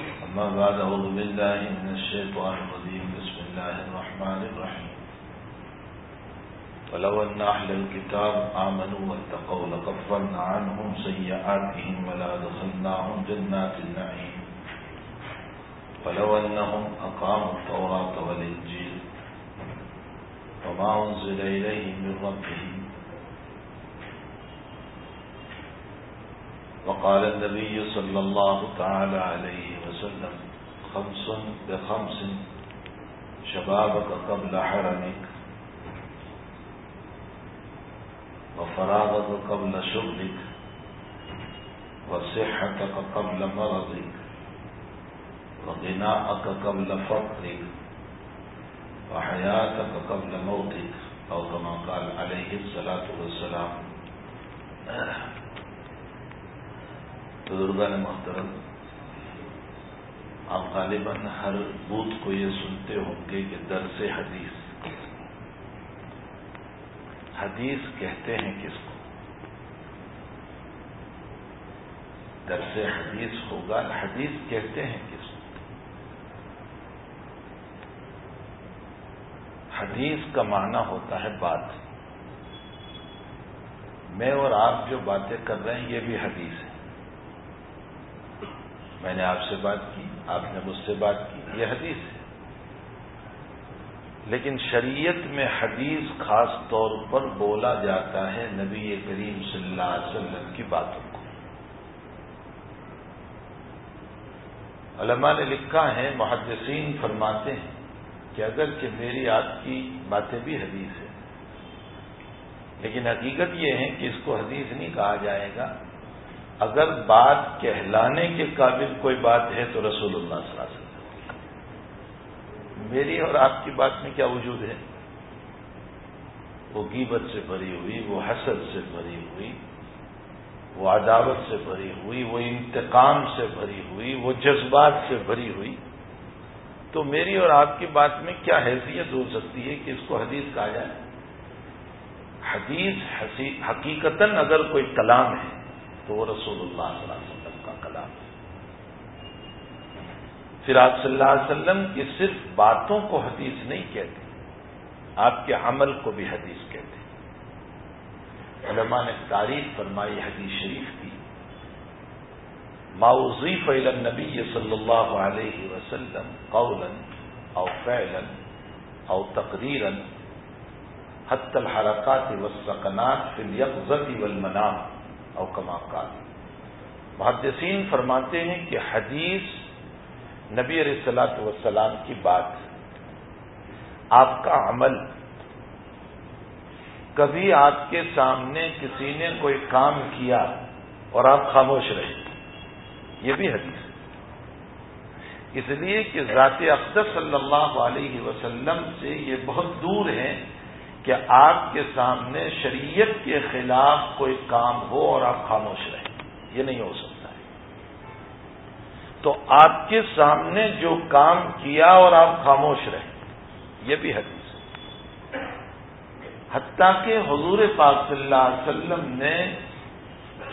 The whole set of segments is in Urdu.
أما بعد، أعوذ بالله من الشيطان الرجيم. بسم الله الرحمن الرحيم. ولو أن أهل الكتاب آمنوا واتقوا لكفرنا عنهم سيئاتهم ولا دخلناهم جنات النعيم. ولو أنهم أقاموا التوراة والإنجيل وما أنزل إليهم من ربهم وقال النبي صلى الله تعالى عليه وسلم، خمس بخمس، شبابك قبل حرمك، وفراغك قبل شغلك، وصحتك قبل مرضك، وغناءك قبل فقرك، وحياتك قبل موتك. أو كما قال عليه الصلاة والسلام. بزرگان محترم، آپ غالباً ہر بوتھ کو یہ سنتے ہوں گے کہ درس حدیث حدیث کہتے ہیں کس کو؟ درس حدیث ہوگا، حدیث کہتے ہیں کس کو؟ حدیث کا معنی ہوتا ہے بات۔ میں اور آپ جو باتیں کر رہے ہیں، یہ بھی حدیث ہے۔ میں نے آپ سے بات کی، آپ نے مجھ سے بات کی۔ یہ حدیث ہے۔ لیکن شریعت میں حدیث خاص طور پر بولا جاتا ہے نبی کریم صلی اللہ علیہ وسلم کی باتوں کو۔ علماء نے لکھا ہے، محدثین فرماتے ہیں کہ اگر کہ میری آپ کی باتیں بھی حدیث ہے لیکن حقیقت یہ ہے کہ اس کو حدیث نہیں کہا جائے گا۔ اگر بات کہلانے کے قابل کوئی بات ہے تو رسول اللہ صلی اللہ علیہ وسلم۔ میری اور آپ کی بات میں کیا وجود ہے؟ وہ گیبت سے بھری ہوئی، وہ حسد سے بھری ہوئی، وہ عداوت سے بھری ہوئی، وہ انتقام سے بھری ہوئی، وہ جذبات سے بھری ہوئی۔ تو میری اور آپ کی بات میں کیا حیثیت ہو سکتی ہے کہ اس کو حدیث کہا جائے؟ حدیث حقیقتاً اگر کوئی کلام ہے تو وہ رسول اللہ صلی اللہ علیہ وسلم کا کلام ہے۔ پھر آپ صلی اللہ علیہ وسلم کی صرف باتوں کو حدیث نہیں کہتے، آپ کے عمل کو بھی حدیث کہتے۔ علماء نے تعریف فرمائی، حدیث شریف کی۔ ماؤزیف نبی صلی اللہ علیہ وسلم قولا او فعلا او تقریرا حت الحرکات والسکنات فی الیقظت والمنام۔ او کما قال۔ محدثین فرماتے ہیں کہ حدیث نبی علیہ السلاۃ وسلام کی بات آپ کا عمل کبھی آپ کے سامنے کسی نے کوئی کام کیا اور آپ خاموش رہے۔ یہ بھی حدیث ہے۔ اس لیے کہ ذات اقدس صلی اللہ علیہ وسلم سے یہ بہت دور ہے کہ آپ کے سامنے شریعت کے خلاف کوئی کام ہو اور آپ خاموش رہیں، یہ نہیں ہو سکتا۔ ہے تو آپ کے سامنے جو کام کیا اور آپ خاموش رہیں، یہ بھی حدیث ہے۔ حتیٰ کہ حضور پاک صلی اللہ علیہ وسلم نے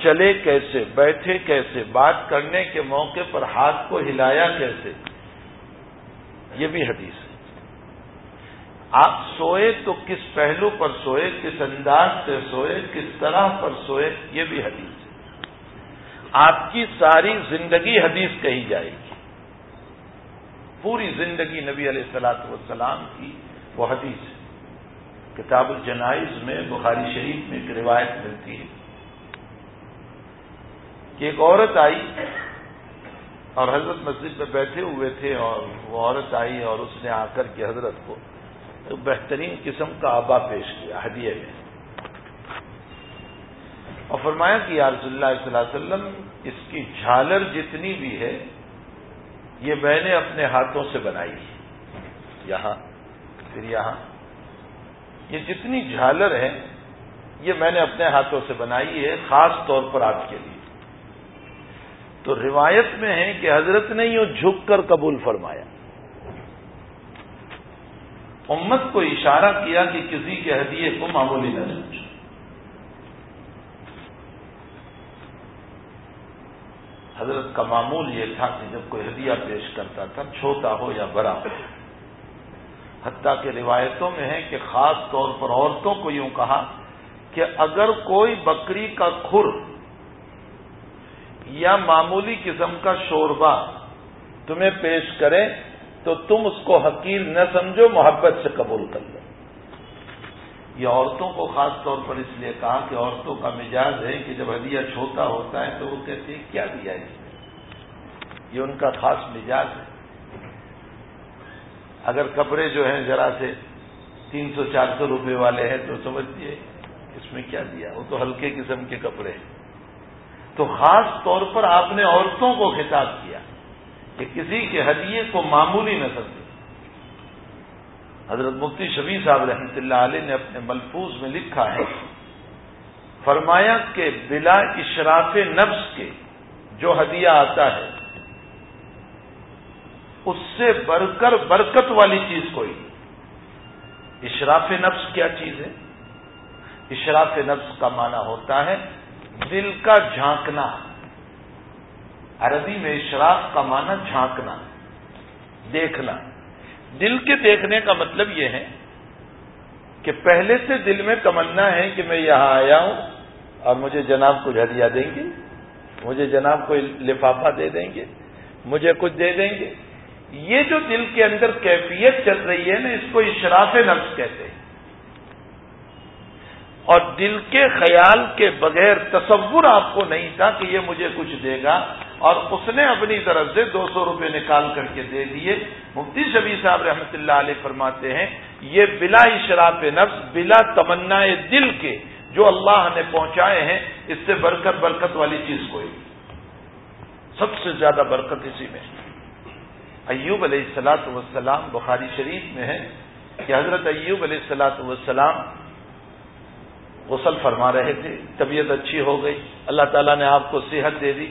چلے کیسے، بیٹھے کیسے، بات کرنے کے موقع پر ہاتھ کو ہلایا کیسے، یہ بھی حدیث ہے۔ آپ سوئے تو کس پہلو پر سوئے، کس انداز سے سوئے، کس طرح پر سوئے، یہ بھی حدیث ہے۔ آپ کی ساری زندگی حدیث کہی جائے گی۔ پوری زندگی نبی علیہ السلاۃ والسلام کی وہ حدیث ہے۔ کتاب الجنائز میں، بخاری شریف میں ایک روایت ملتی ہے کہ ایک عورت آئی اور حضرت مسجد میں بیٹھے ہوئے تھے اور وہ عورت آئی اور اس نے آ کر کے حضرت کو بہترین قسم کا آبا پیش کیا ہدیے میں اور فرمایا کہ یا رسول اللہ صلی اللہ علیہ وسلم، اس کی جھالر جتنی بھی ہے، یہ میں نے اپنے ہاتھوں سے بنائی یہاں، پھر یہاں۔ یہ جتنی جھالر ہے، یہ میں نے اپنے ہاتھوں سے بنائی ہے، خاص طور پر آپ کے لیے۔ تو روایت میں ہے کہ حضرت نے یوں جھک کر قبول فرمایا۔ امت کو اشارہ کیا کہ کسی کے ہدیے کو معمولی نہ سمجھو حضرت کا معمول یہ تھا کہ جب کوئی ہدیہ پیش کرتا تھا، چھوٹا ہو یا بڑا ہو۔ حتیٰ کہ روایتوں میں ہے کہ خاص طور پر عورتوں کو یوں کہا کہ اگر کوئی بکری کا کھر یا معمولی قسم کا شوربہ تمہیں پیش کرے تو تم اس کو حقیر نہ سمجھو، محبت سے قبول کر لو۔ یہ عورتوں کو خاص طور پر اس لیے کہا کہ عورتوں کا مزاج ہے کہ جب ہدیہ چھوٹا ہوتا ہے تو وہ کہتے ہیں، کیا دیا اس نے؟ یہ ان کا خاص مزاج ہے۔ اگر کپڑے جو ہیں ذرا سے تین سو، چار سو روپے والے ہیں تو سمجھتی اس میں کیا دیا؟ وہ تو ہلکے قسم کے کپڑے ہیں۔ تو خاص طور پر آپ نے عورتوں کو خطاب کیا۔ کہ کسی کے ہدیے کو معمولی نہ سمجھے حضرت مفتی شبی صاحب رحمۃ اللہ علیہ نے اپنے ملفوظ میں لکھا ہے، فرمایا کہ بلا اشراف نفس کے جو ہدیہ آتا ہے، اس سے بڑھ کر برکت والی چیز کوئی اشراف نفس کیا چیز ہے؟ اشراف نفس کا معنی ہوتا ہے دل کا جھانکنا۔ عربی میں اشراف کا معنی جھانکنا، دیکھنا۔ دل کے دیکھنے کا مطلب یہ ہے کہ پہلے سے دل میں تمنا ہے کہ میں یہاں آیا ہوں اور مجھے جناب کچھ ہدیہ دیں گے، مجھے جناب کوئی لفافہ دے دیں گے، مجھے کچھ دے دیں گے۔ یہ جو دل کے اندر کیفیت چل رہی ہے نا، اس کو اشراف نفس کہتے ہیں۔ اور دل کے خیال کے بغیر تصور آپ کو نہیں تھا کہ یہ مجھے کچھ دے گا اور اس نے اپنی طرف سے دو سو روپے نکال کر کے دے دیے۔ مفتی شبی صاحب رحمۃ اللہ علیہ فرماتے ہیں، یہ بلا اشراف نفس، بلا تمنا دل کے جو اللہ نے پہنچائے ہیں، اس سے برکت برکت والی چیز کوئی سب سے زیادہ برکت اسی میں۔ ایوب علیہ السلاۃ وسلام بخاری شریف میں ہے کہ حضرت ایوب علیہ السلاۃ وسلام غسل فرما رہے تھے، طبیعت اچھی ہو گئی، اللہ تعالیٰ نے آپ کو صحت دے دی۔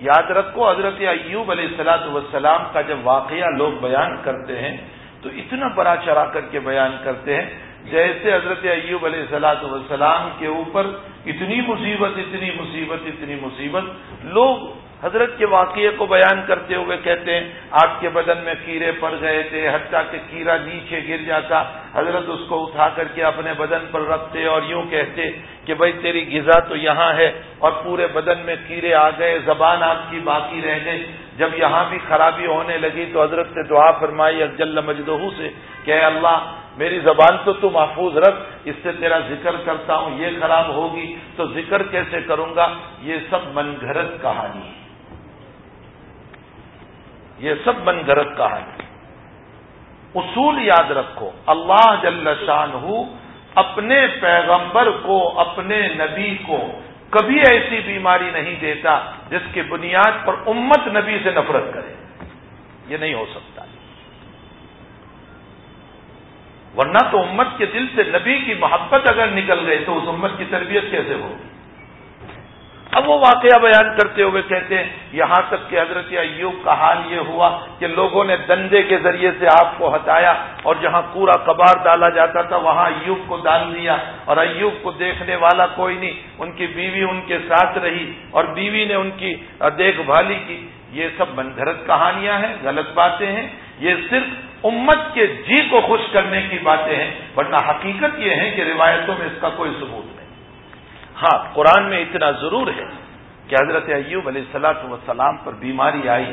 یاد رکھو، حضرت ایوب علیہ السلاۃ والسلام کا جب واقعہ لوگ بیان کرتے ہیں، تو اتنا بڑا چڑھا کر کے بیان کرتے ہیں، جیسے حضرت ایوب علیہ السلاۃ والسلام کے اوپر اتنی مصیبت اتنی مصیبت اتنی مصیبت، لوگ حضرت کے واقعے کو بیان کرتے ہوئے کہتے ہیں آپ کے بدن میں کیڑے پڑ گئے تھے، حتیٰ کہ کیڑا نیچے گر جاتا۔ حضرت اس کو اٹھا کر کے اپنے بدن پر رکھتے اور یوں کہتے کہ، بھائی، تیری غذا تو یہاں ہے اور پورے بدن میں کیڑے آ گئے، زبان آپ کی باقی رہ گئی۔ جب یہاں بھی خرابی ہونے لگی تو حضرت سے دعا فرمائی اجل مجدہ سے، کہ اللہ، میری زبان تو تو محفوظ رکھ، اس سے تیرا ذکر کرتا ہوں، یہ خراب ہوگی تو ذکر کیسے کروں گا؟ یہ سب من گھرت کہانی ہے۔ یہ سب من گھرت کہانی اصول یاد رکھو، اللہ جل شان اپنے پیغمبر کو، اپنے نبی کو کبھی ایسی بیماری نہیں دیتا جس کی بنیاد پر امت نبی سے نفرت کرے۔ یہ نہیں ہو سکتا۔ ورنہ تو امت کے دل سے نبی کی محبت اگر نکل گئی تو اس امت کی تربیت کیسے ہوگی؟ اب وہ واقعہ بیان کرتے ہوئے کہتے ہیں، یہاں تک کہ حضرت ایوب کا حال یہ ہوا کہ لوگوں نے دندے کے ذریعے سے آپ کو ہٹایا اور جہاں پورا کباڑ ڈالا جاتا تھا، وہاں ایوب کو ڈال دیا اور ایوب کو دیکھنے والا کوئی نہیں، ان کی بیوی ان کے ساتھ رہی اور بیوی نے ان کی دیکھ بھالی کی۔ یہ سب منگرت کہانیاں ہیں، غلط باتیں ہیں۔ یہ صرف امت کے جی کو خوش کرنے کی باتیں ہیں، ورنہ حقیقت یہ ہے کہ روایتوں میں اس کا کوئی ثبوت نہیں ہاں قرآن میں اتنا ضرور ہے کہ حضرت ایوب علیہ السلاۃ وسلام پر بیماری آئی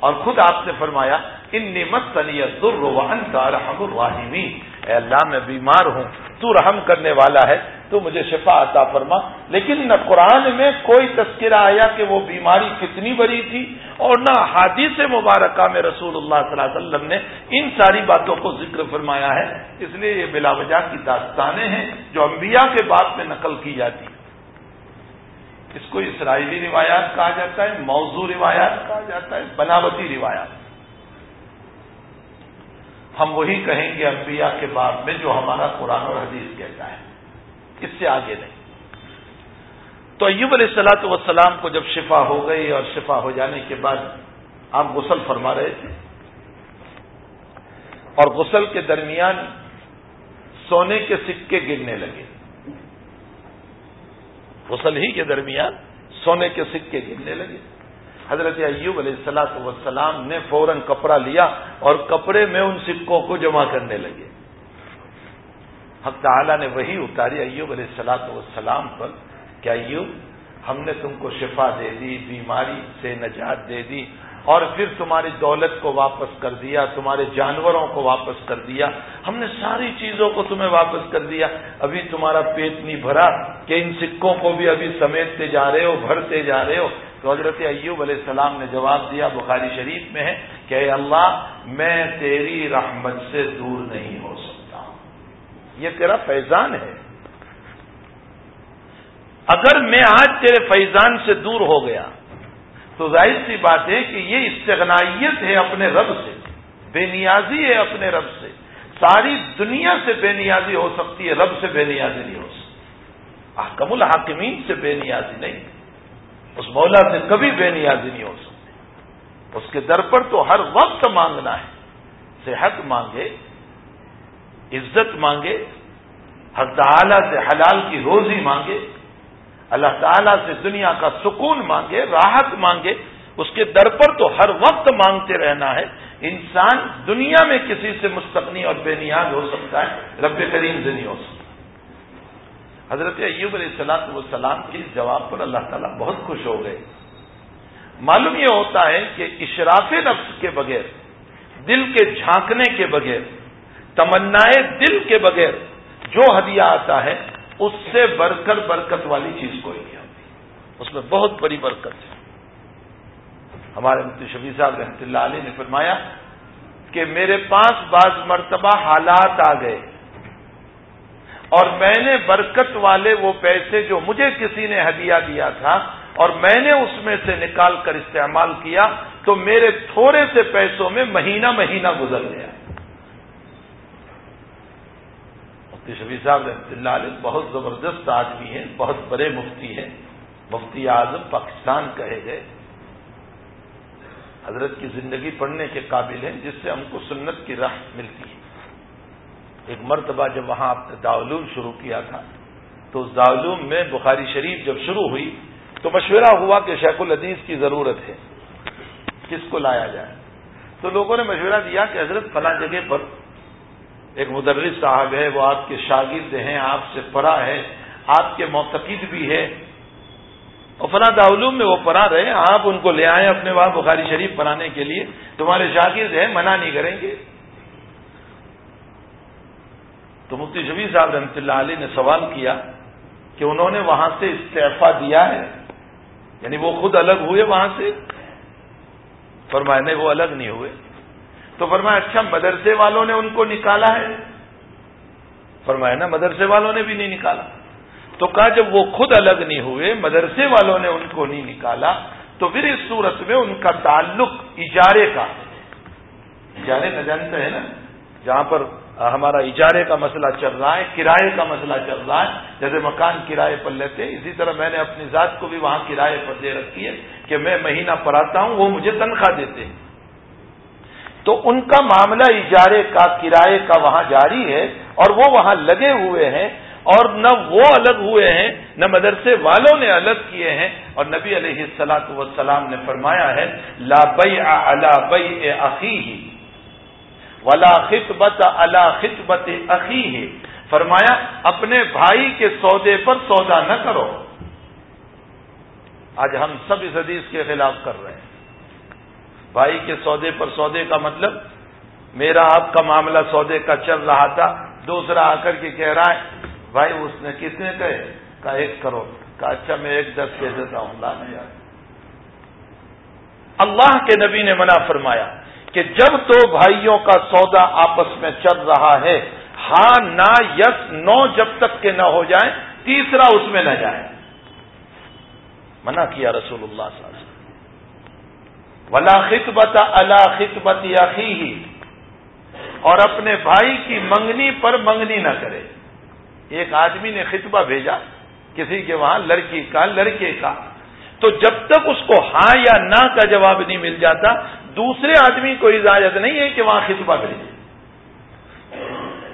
اور خود آپ نے فرمایا ان نعمت سنی ضرور کا رحم الراحمین. اے اللہ، میں بیمار ہوں، تو رحم کرنے والا ہے تو مجھے شفا عطا فرما۔ لیکن نہ قرآن میں کوئی تذکرہ آیا کہ وہ بیماری کتنی بڑی تھی اور نہ حادیث مبارکہ میں رسول اللہ صلی اللہ علیہ وسلم نے ان ساری باتوں کو ذکر فرمایا ہے۔ اس لیے یہ بلا وجہ کی داستانیں ہیں جو انبیاء کے بات میں نقل کی جاتی۔ جس کو اسرائیلی روایات کہا جاتا ہے، موضوع روایات کہا جاتا ہے، بناوٹی روایات۔ ہم وہی کہیں گے انبیاء کے بعد میں جو ہمارا قرآن اور حدیث کہتا ہے۔ اس سے آگے نہیں۔ تو ایوب علیہ السلاۃ وسلام کو جب شفا ہو گئی اور شفا ہو جانے کے بعد آپ غسل فرما رہے تھے اور غسل کے درمیان سونے کے سکے گرنے لگے۔ غسل ہی کے درمیان سونے کے سکے گرنے لگے۔ حضرت ایوب علیہ السلاۃ وسلام نے فوراً کپڑا لیا اور کپڑے میں ان سکوں کو جمع کرنے لگے۔ حق تعالیٰ نے وہی اتاری ایوب علیہ السلاۃ والسلام پر کہ ایوب، ہم نے تم کو شفا دے دی، بیماری سے نجات دے دی اور پھر تمہاری دولت کو واپس کر دیا، تمہارے جانوروں کو واپس کر دیا۔ ہم نے ساری چیزوں کو تمہیں واپس کر دیا۔ ابھی تمہارا پیٹ نہیں بھرا کہ ان سکوں کو بھی ابھی سمیٹتے جا رہے ہو، بھرتے جا رہے ہو۔ تو حضرت ایوب علیہ السلام نے جواب دیا، بخاری شریف میں ہے کہ اے اللہ، میں تیری رحمت سے دور نہیں ہو سکتا۔ یہ تیرا فیضان ہے۔ اگر میں آج تیرے فیضان سے دور ہو گیا، تو ظاہر سی بات ہے کہ یہ استغنائیت ہے اپنے رب سے، بے نیازی ہے اپنے رب سے۔ ساری دنیا سے بے نیازی ہو سکتی ہے، رب سے بے نیازی نہیں ہو سکتی۔ احکم الحاکمین سے بے نیازی نہیں۔ اس مولا سے کبھی بے نیازی نہیں ہو سکتی۔ اس کے در پر تو ہر وقت مانگنا ہے، صحت مانگے عزت مانگے، حق تعالی سے حلال کی روزی مانگے، اللہ تعالیٰ سے دنیا کا سکون مانگے، راحت مانگے، اس کے در پر تو ہر وقت مانگتے رہنا ہے۔ انسان دنیا میں کسی سے مستقنی اور بے نیاز ہو سکتا ہے، رب کریم سے نہیں ہو سکتا حضرت ایوب علیہ السلام والسلام کے جواب پر اللہ تعالیٰ بہت خوش ہو گئے۔ معلوم یہ ہوتا ہے کہ اشراف نفس کے بغیر، دل کے جھانکنے کے بغیر تمنائے دل کے بغیر جو ہدیہ آتا ہے، اس سے بڑھ کر برکت والی چیز کوئی نہیں ہوتی اس میں بہت بڑی برکت ہے۔ ہمارے مفتی شبی صاحب رحمۃ اللہ علیہ نے فرمایا کہ میرے پاس بعض مرتبہ حالات آ گئے اور میں نے برکت والے وہ پیسے جو مجھے کسی نے ہدیہ دیا تھا اور میں نے اس میں سے نکال کر استعمال کیا تو میرے تھوڑے سے پیسوں میں مہینہ مہینہ گزر گیا مفتی شفیع صاحب رحمۃ اللہ علیہ بہت زبردست آدمی ہیں، بہت بڑے مفتی ہیں۔ مفتی اعظم پاکستان کہے گئے۔ حضرت کی زندگی پڑھنے کے قابل ہیں، جس سے ہم کو سنت کی راہ ملتی ہے۔ ایک مرتبہ جب وہاں آپ نے داولوم شروع کیا تھا، تو اس داولوم میں بخاری شریف جب شروع ہوئی، تو مشورہ ہوا کہ شیخ العدیز کی ضرورت ہے، کس کو لایا جائے۔ تو لوگوں نے مشورہ دیا کہ حضرت فلاں جگہ پر ایک مدرس صاحب ہے، وہ آپ کے شاگرد ہیں، آپ سے پڑھا ہے، آپ کے معتقد بھی ہے۔ اور فلاں داولوم میں وہ پڑھا رہے آپ ان کو لے آئے اپنے وہاں بخاری شریف پڑھانے کے لیے۔ تمہارے شاگرد ہیں، منع نہیں کریں گے۔ تو مفتی شبی صاحب رحمۃ اللہ علیہ نے سوال کیا کہ انہوں نے وہاں سے استعفی دیا ہے؟ یعنی وہ خود الگ ہوئے وہاں سے؟ فرمائے وہ الگ نہیں ہوئے۔ تو فرمایا اچھا مدرسے والوں نے ان کو نکالا ہے۔ فرمایا نا مدرسے والوں نے بھی نہیں نکالا۔ تو کہا، جب وہ خود الگ نہیں ہوئے، مدرسے والوں نے ان کو نہیں نکالا، تو پھر اس صورت میں ان کا تعلق اجارے کا۔ اجارے نہ جانتے ہیں نا، جہاں پر ہمارا اجارے کا مسئلہ چل رہا ہے، کرائے کا مسئلہ چل رہا ہے۔ جیسے مکان کرائے پر لیتے ہیں، اسی طرح میں نے اپنی ذات کو بھی وہاں کرائے پر دے رکھی ہے کہ میں مہینہ پڑھاتا ہوں، وہ مجھے تنخواہ دیتے ہیں۔ تو ان کا معاملہ اجارے کا، کرائے کا وہاں جاری ہے اور وہ وہاں لگے ہوئے ہیں اور نہ وہ الگ ہوئے ہیں، نہ مدرسے والوں نے الگ کیے ہیں۔ اور نبی علیہ السلاۃ وسلام نے فرمایا ہے، لا بئی الا بئی عقی ولا خطبت اللہ خطبت عقی فرمایا، اپنے بھائی کے سودے پر سودا نہ کرو۔ آج ہم سب اس حدیث کے خلاف کر رہے ہیں۔ بھائی کے سودے پر سودے کا مطلب میرا آپ کا معاملہ سودے کا چل رہا تھا، دوسرا آ کر کے کہہ رہا ہے، بھائی اس نے کتنے کہے؟ کہا ایک کروڑ۔ کہا اچھا میں ایک دس کہہ دیتا ہوں، لا نہیں اللہ کے نبی نے منع فرمایا کہ جب تو بھائیوں کا سودا آپس میں چل رہا ہے ہاں نہ یس، نو جب تک کہ نہ ہو جائے تیسرا اس میں نہ جائے منع کیا رسول اللہ صلی اللہ علیہ وسلم ولا خطبت اللہ خطبت یا اور اپنے بھائی کی منگنی پر منگنی نہ کرے۔ ایک آدمی نے خطبہ بھیجا کسی کے وہاں لڑکی کا، لڑکے کا۔ تو جب تک اس کو ہاں یا نہ کا جواب نہیں مل جاتا، دوسرے آدمی کو اجازت نہیں ہے کہ وہاں خطبہ بھیجے۔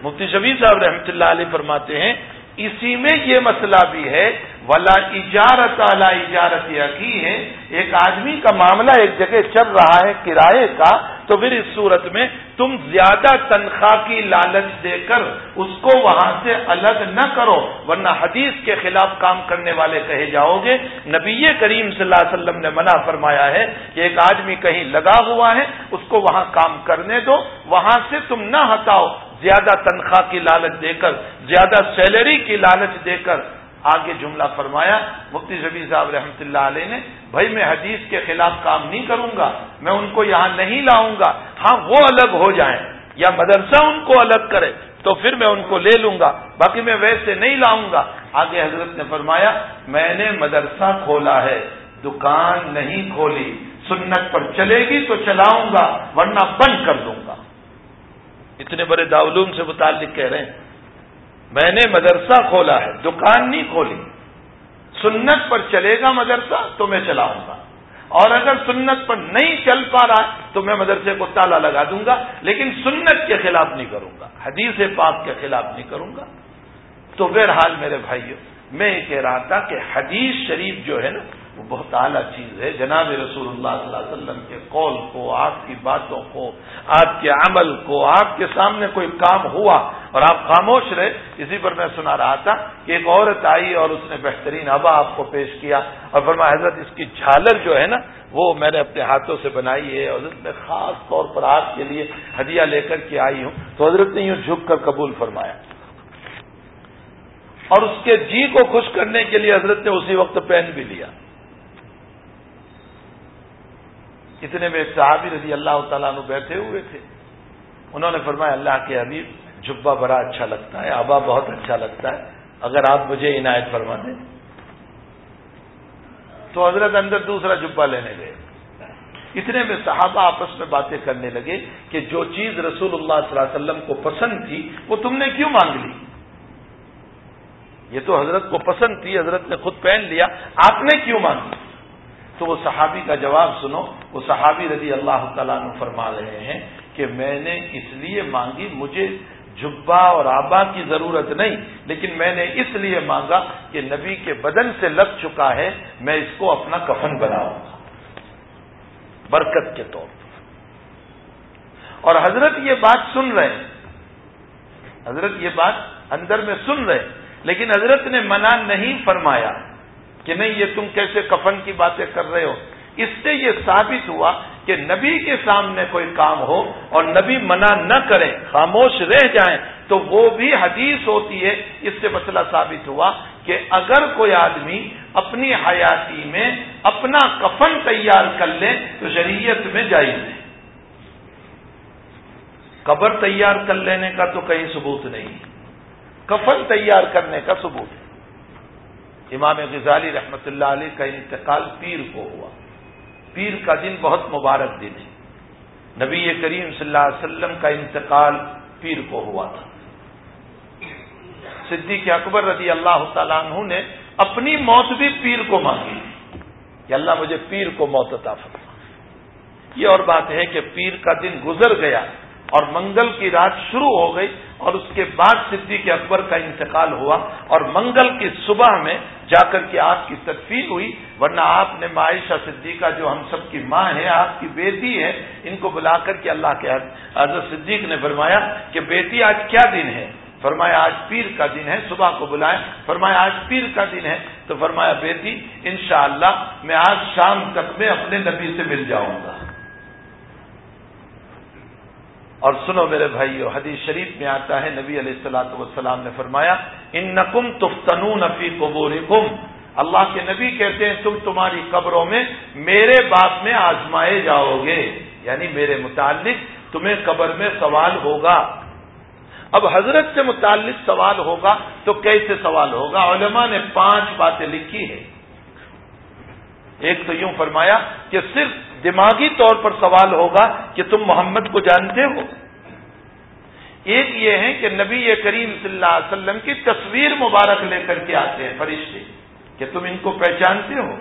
مفتی شبیر صاحب رحمتہ اللہ علیہ فرماتے ہیں، اسی میں یہ مسئلہ بھی ہے ولا اجارت اعلی اجارت یقین ہے۔ ایک آدمی کا معاملہ ایک جگہ چل رہا ہے کرائے کا، تو پھر اس صورت میں تم زیادہ تنخواہ کی لالچ دے کر اس کو وہاں سے الگ نہ کرو، ورنہ حدیث کے خلاف کام کرنے والے کہے جاؤ گے۔ نبی کریم صلی اللہ علیہ وسلم نے منع فرمایا ہے کہ ایک آدمی کہیں لگا ہوا ہے، اس کو وہاں کام کرنے دو، وہاں سے تم نہ ہٹاؤ۔ زیادہ تنخواہ کی لالچ دے کر، زیادہ سیلری کی لالچ دے کر آگے جملہ فرمایا، مفتی زبی صاحب رحمۃ اللہ علیہ نے، بھائی میں حدیث کے خلاف کام نہیں کروں گا، میں ان کو یہاں نہیں لاؤں گا ہاں وہ الگ ہو جائیں، یا مدرسہ ان کو الگ کرے، تو پھر میں ان کو لے لوں گا، باقی میں ویسے نہیں لاؤں گا۔ آگے حضرت نے فرمایا، میں نے مدرسہ کھولا ہے، دکان نہیں کھولی، سنت پر چلے گی تو چلاؤں گا، ورنہ بند کر دوں گا۔ اتنے بڑے داولوم سے متعلق کہہ رہے ہیں۔ میں نے مدرسہ کھولا ہے، دکان نہیں کھولی۔ سنت پر چلے گا مدرسہ تو میں چلاؤں گا۔ اور اگر سنت پر نہیں چل پا رہا تو میں مدرسے کو تالا لگا دوں گا، لیکن سنت کے خلاف نہیں کروں گا۔ حدیث پاک کے خلاف نہیں کروں گا۔ تو بہرحال میرے بھائیوں میں یہ کہہ رہا تھا کہ حدیث شریف جو ہے نا وہ بہت اعلیٰ چیز ہے۔ جناب رسول اللہ صلی اللہ علیہ وسلم کے قول کو، آپ کی باتوں کو، آپ کے عمل کو، آپ کے سامنے کوئی کام ہوا اور آپ خاموش رہے، اسی پر میں سنا رہا تھا کہ ایک عورت آئی اور اس نے بہترین ہوا آپ کو پیش کیا اور فرما حضرت اس کی جھالر جو ہے نا، وہ میں نے اپنے ہاتھوں سے بنائی ہے حضرت میں خاص طور پر آپ کے لیے ہدیہ لے کر کے آئی ہوں۔ تو حضرت نے یوں جھک کر قبول فرمایا۔ اور اس کے جی کو خوش کرنے کے لیے حضرت نے اسی وقت پین بھی لیا۔ اتنے میں صحابی رضی اللہ تعالیٰ عنہ بیٹھے ہوئے تھے۔ انہوں نے فرمایا، اللہ کے حبیب جبا بڑا اچھا لگتا ہے، آبا بہت اچھا لگتا ہے، اگر آپ مجھے عنایت فرما دیں۔ تو حضرت اندر دوسرا جبا لینے گئے۔ اتنے میں صحابہ آپس میں باتیں کرنے لگے کہ جو چیز رسول اللہ صلی اللہ علیہ وسلم کو پسند تھی، وہ تم نے کیوں مانگ لی؟ یہ تو حضرت کو پسند تھی، حضرت نے خود پہن لیا، آپ نے کیوں مانگی؟ تو وہ صحابی کا جواب سنو، وہ صحابی رضی اللہ تعالیٰ عنہ فرما رہے ہیں کہ میں نے اس لیے مانگی، مجھے جبا اور آبا کی ضرورت نہیں، لیکن میں نے اس لیے مانگا کہ نبی کے بدن سے لگ چکا ہے، میں اس کو اپنا کفن بناؤں گا۔ برکت کے طور پر۔ اور حضرت یہ بات سن رہے ہیں۔ حضرت یہ بات اندر میں سن رہے لیکن حضرت نے منع نہیں فرمایا۔ کہ نہیں، یہ تم کیسے کفن کی باتیں کر رہے ہو؟ اس سے یہ ثابت ہوا کہ نبی کے سامنے کوئی کام ہو اور نبی منع نہ کریں خاموش رہ جائیں، تو وہ بھی حدیث ہوتی ہے۔ اس سے مسئلہ ثابت ہوا کہ اگر کوئی آدمی اپنی حیاتی میں اپنا کفن تیار کر لے، تو شریعت میں جائز ہے۔ قبر تیار کر لینے کا تو کہیں ثبوت نہیں کفن تیار کرنے کا ثبوت ہے۔ امام غزالی رحمۃ اللہ علیہ کا انتقال پیر کو ہوا۔ پیر کا دن بہت مبارک دن ہے۔ نبی کریم صلی اللہ علیہ وسلم کا انتقال پیر کو ہوا تھا۔ صدیق اکبر رضی اللہ تعالیٰ عنہ نے اپنی موت بھی پیر کو مانگی۔ کہ اللہ مجھے پیر کو موت عطا فرما۔ یہ اور بات ہے کہ پیر کا دن گزر گیا۔ اور منگل کی رات شروع ہو گئی اور اس کے بعد صدیق اکبر کا انتقال ہوا اور منگل کی صبح میں جا کر کے آپ کی تدفین ہوئی، ورنہ آپ نے معائشہ صدیقہ جو ہم سب کی ماں ہے آپ کی بیٹی ہے، ان کو بلا کر کے اللہ کے حضرت صدیق نے فرمایا کہ بیٹی آج کیا دن ہے؟ فرمایا آج پیر کا دن ہے، صبح کو بلائیں۔ فرمایا آج پیر کا دن ہے۔ تو فرمایا بیٹی، انشاءاللہ میں آج شام تک میں اپنے نبی سے مل جاؤں گا۔ اور سنو میرے بھائی حدیث شریف میں آتا ہے، نبی علیہ السلاۃ والسلام نے فرمایا ان نقم تفتنو نفی قبور اللہ کے نبی کہتے ہیں، تم تمہاری قبروں میں میرے باپ میں آزمائے جاؤ گے یعنی میرے متعلق تمہیں قبر میں سوال ہوگا۔ اب حضرت سے متعلق سوال ہوگا تو کیسے سوال ہوگا؟ علماء نے پانچ باتیں لکھی ہے ایک تو یوں فرمایا کہ صرف دماغی طور پر سوال ہوگا کہ تم محمد کو جانتے ہو؟ ایک یہ ہے کہ نبی کریم صلی اللہ علیہ وسلم کی تصویر مبارک لے کر کے آتے ہیں فرشتے کہ تم ان کو پہچانتے ہو۔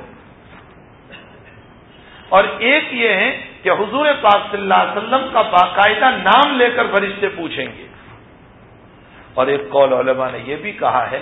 اور ایک یہ ہے کہ حضور پاک صلی اللہ علیہ وسلم کا باقاعدہ نام لے کر فرشتے پوچھیں گے۔ اور ایک قول علماء نے یہ بھی کہا ہے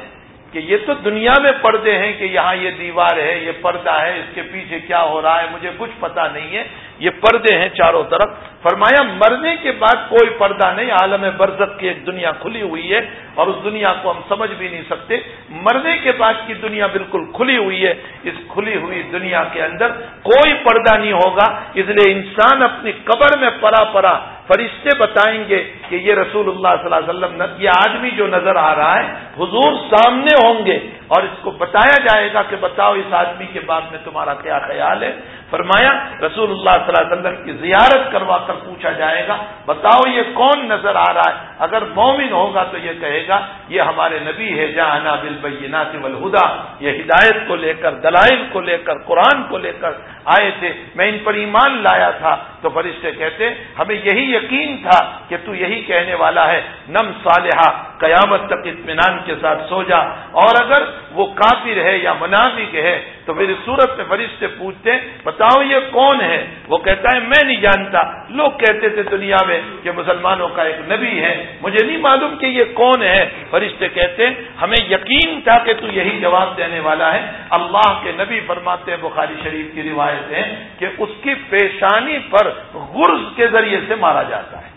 کہ یہ تو دنیا میں پردے ہیں کہ یہاں یہ دیوار ہے، یہ پردہ ہے، اس کے پیچھے کیا ہو رہا ہے، مجھے کچھ پتا نہیں ہے۔ یہ پردے ہیں چاروں طرف۔ فرمایا، مرنے کے بعد کوئی پردہ نہیں، عالم برزت کی ایک دنیا کھلی ہوئی ہے اور اس دنیا کو ہم سمجھ بھی نہیں سکتے۔ مرنے کے بعد کی دنیا بالکل کھلی ہوئی ہے۔ اس کھلی ہوئی دنیا کے اندر کوئی پردہ نہیں ہوگا۔ اس لیے انسان اپنی قبر میں پرا پرا فرشتے بتائیں گے کہ یہ رسول اللہ صلی اللہ علیہ وسلم یہ آدمی جو نظر آ رہا ہے، حضور سامنے ہوں گے اور اس کو بتایا جائے گا کہ بتاؤ اس آدمی کے بعد میں تمہارا کیا خیال ہے۔ فرمایا، رسول اللہ صلی اللہ علیہ وسلم کی زیارت کروا کر پوچھا جائے گا، بتاؤ یہ کون نظر آ رہا ہے؟ اگر مومن ہوگا تو یہ کہے گا، یہ ہمارے نبی ہے جہاں بالبینات والہدا۔ یہ ہدایت کو لے کر، دلائل کو لے کر، قرآن کو لے کر آئے تھے۔ میں ان پر ایمان لایا تھا۔ تو فرشتے کہتے، ہمیں یہی یقین تھا کہ تو یہی کہنے والا ہے، نم صالحہ، قیامت تک اطمینان کے ساتھ سو جا۔ اور اگر وہ کافر ہے یا منافق ہے تو میری صورت میں فرشتے پوچھتے بتاؤ یہ کون ہے؟ وہ کہتا ہے، میں نہیں جانتا۔ لوگ کہتے تھے دنیا میں کہ مسلمانوں کا ایک نبی ہے۔ مجھے نہیں معلوم کہ یہ کون ہے۔ فرشتے کہتے ہیں، ہمیں یقین تھا کہ تو یہی جواب دینے والا ہے۔ اللہ کے نبی فرماتے ہیں، بخاری شریف کی روایت ہے کہ اس کی پیشانی پر غرض کے ذریعے سے مارا جاتا ہے۔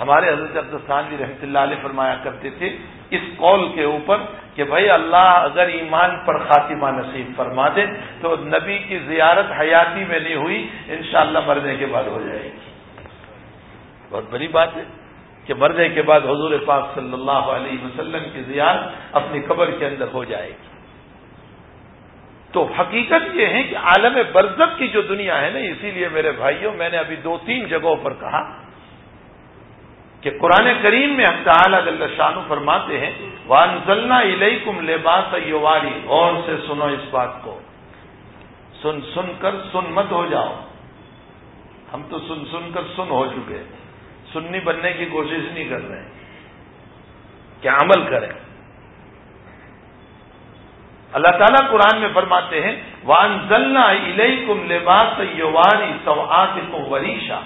ہمارے حضرت عبدالسان جی رحمۃ اللہ علیہ فرمایا کرتے تھے اس قول کے اوپر کہ بھائی اللہ اگر ایمان پر خاتمہ نصیب فرما دے تو نبی کی زیارت حیاتی میں نہیں ہوئی، انشاءاللہ مرنے کے بعد ہو جائے گی۔ بہت بڑی بات ہے کہ مرنے کے بعد حضور پاک صلی اللہ علیہ وسلم کی زیارت اپنی قبر کے اندر ہو جائے گی۔ تو حقیقت یہ ہے کہ عالم برزت کی جو دنیا ہے نا، اسی لیے میرے بھائیوں، میں نے ابھی دو تین جگہوں پر کہا کہ قرآن کریم میں ہم تعالی شانو فرماتے ہیں وانزلنا الیکم لباس یواری، غور سے سنو اس بات کو۔ سن سن کر سن مت ہو جاؤ۔ ہم تو سن سن کر سن ہو چکے سننی بننے کی کوشش نہیں کر رہے کیا عمل کریں؟ اللہ تعالیٰ قرآن میں فرماتے ہیں وانزلنا الیکم لباس یواری سوآتکم وریشا۔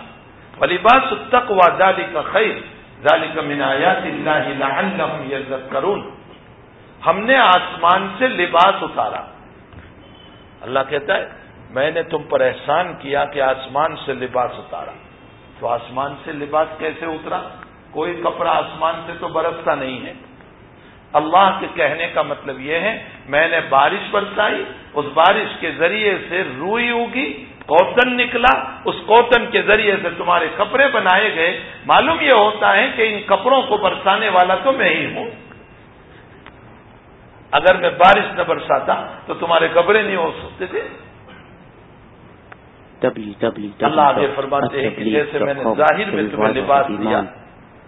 فلباس التقوى ذلك خیر ذلك من آیات اللہ لعلهم یذکرون ہم نے آسمان سے لباس اتارا۔ اللہ کہتا ہے، میں نے تم پر احسان کیا کہ آسمان سے لباس اتارا۔ تو آسمان سے لباس کیسے اترا؟ کوئی کپڑا آسمان سے تو برستا نہیں ہے۔ اللہ کے کہنے کا مطلب یہ ہے، میں نے بارش برسائی، اس بارش کے ذریعے سے روئی ہوگی کوتن نکلا اس کوتن کے ذریعے سے تمہارے کپڑے بنائے گئے۔ معلوم یہ ہوتا ہے کہ ان کپڑوں کو برسانے والا تو میں ہی ہوں۔ اگر میں بارش نہ برساتا تو تمہارے کپڑے نہیں ہو سکتے تھے۔ اللہ آگے فرماتے ہیں کہ جیسے میں نے ظاہر میں تمہیں لباس دیا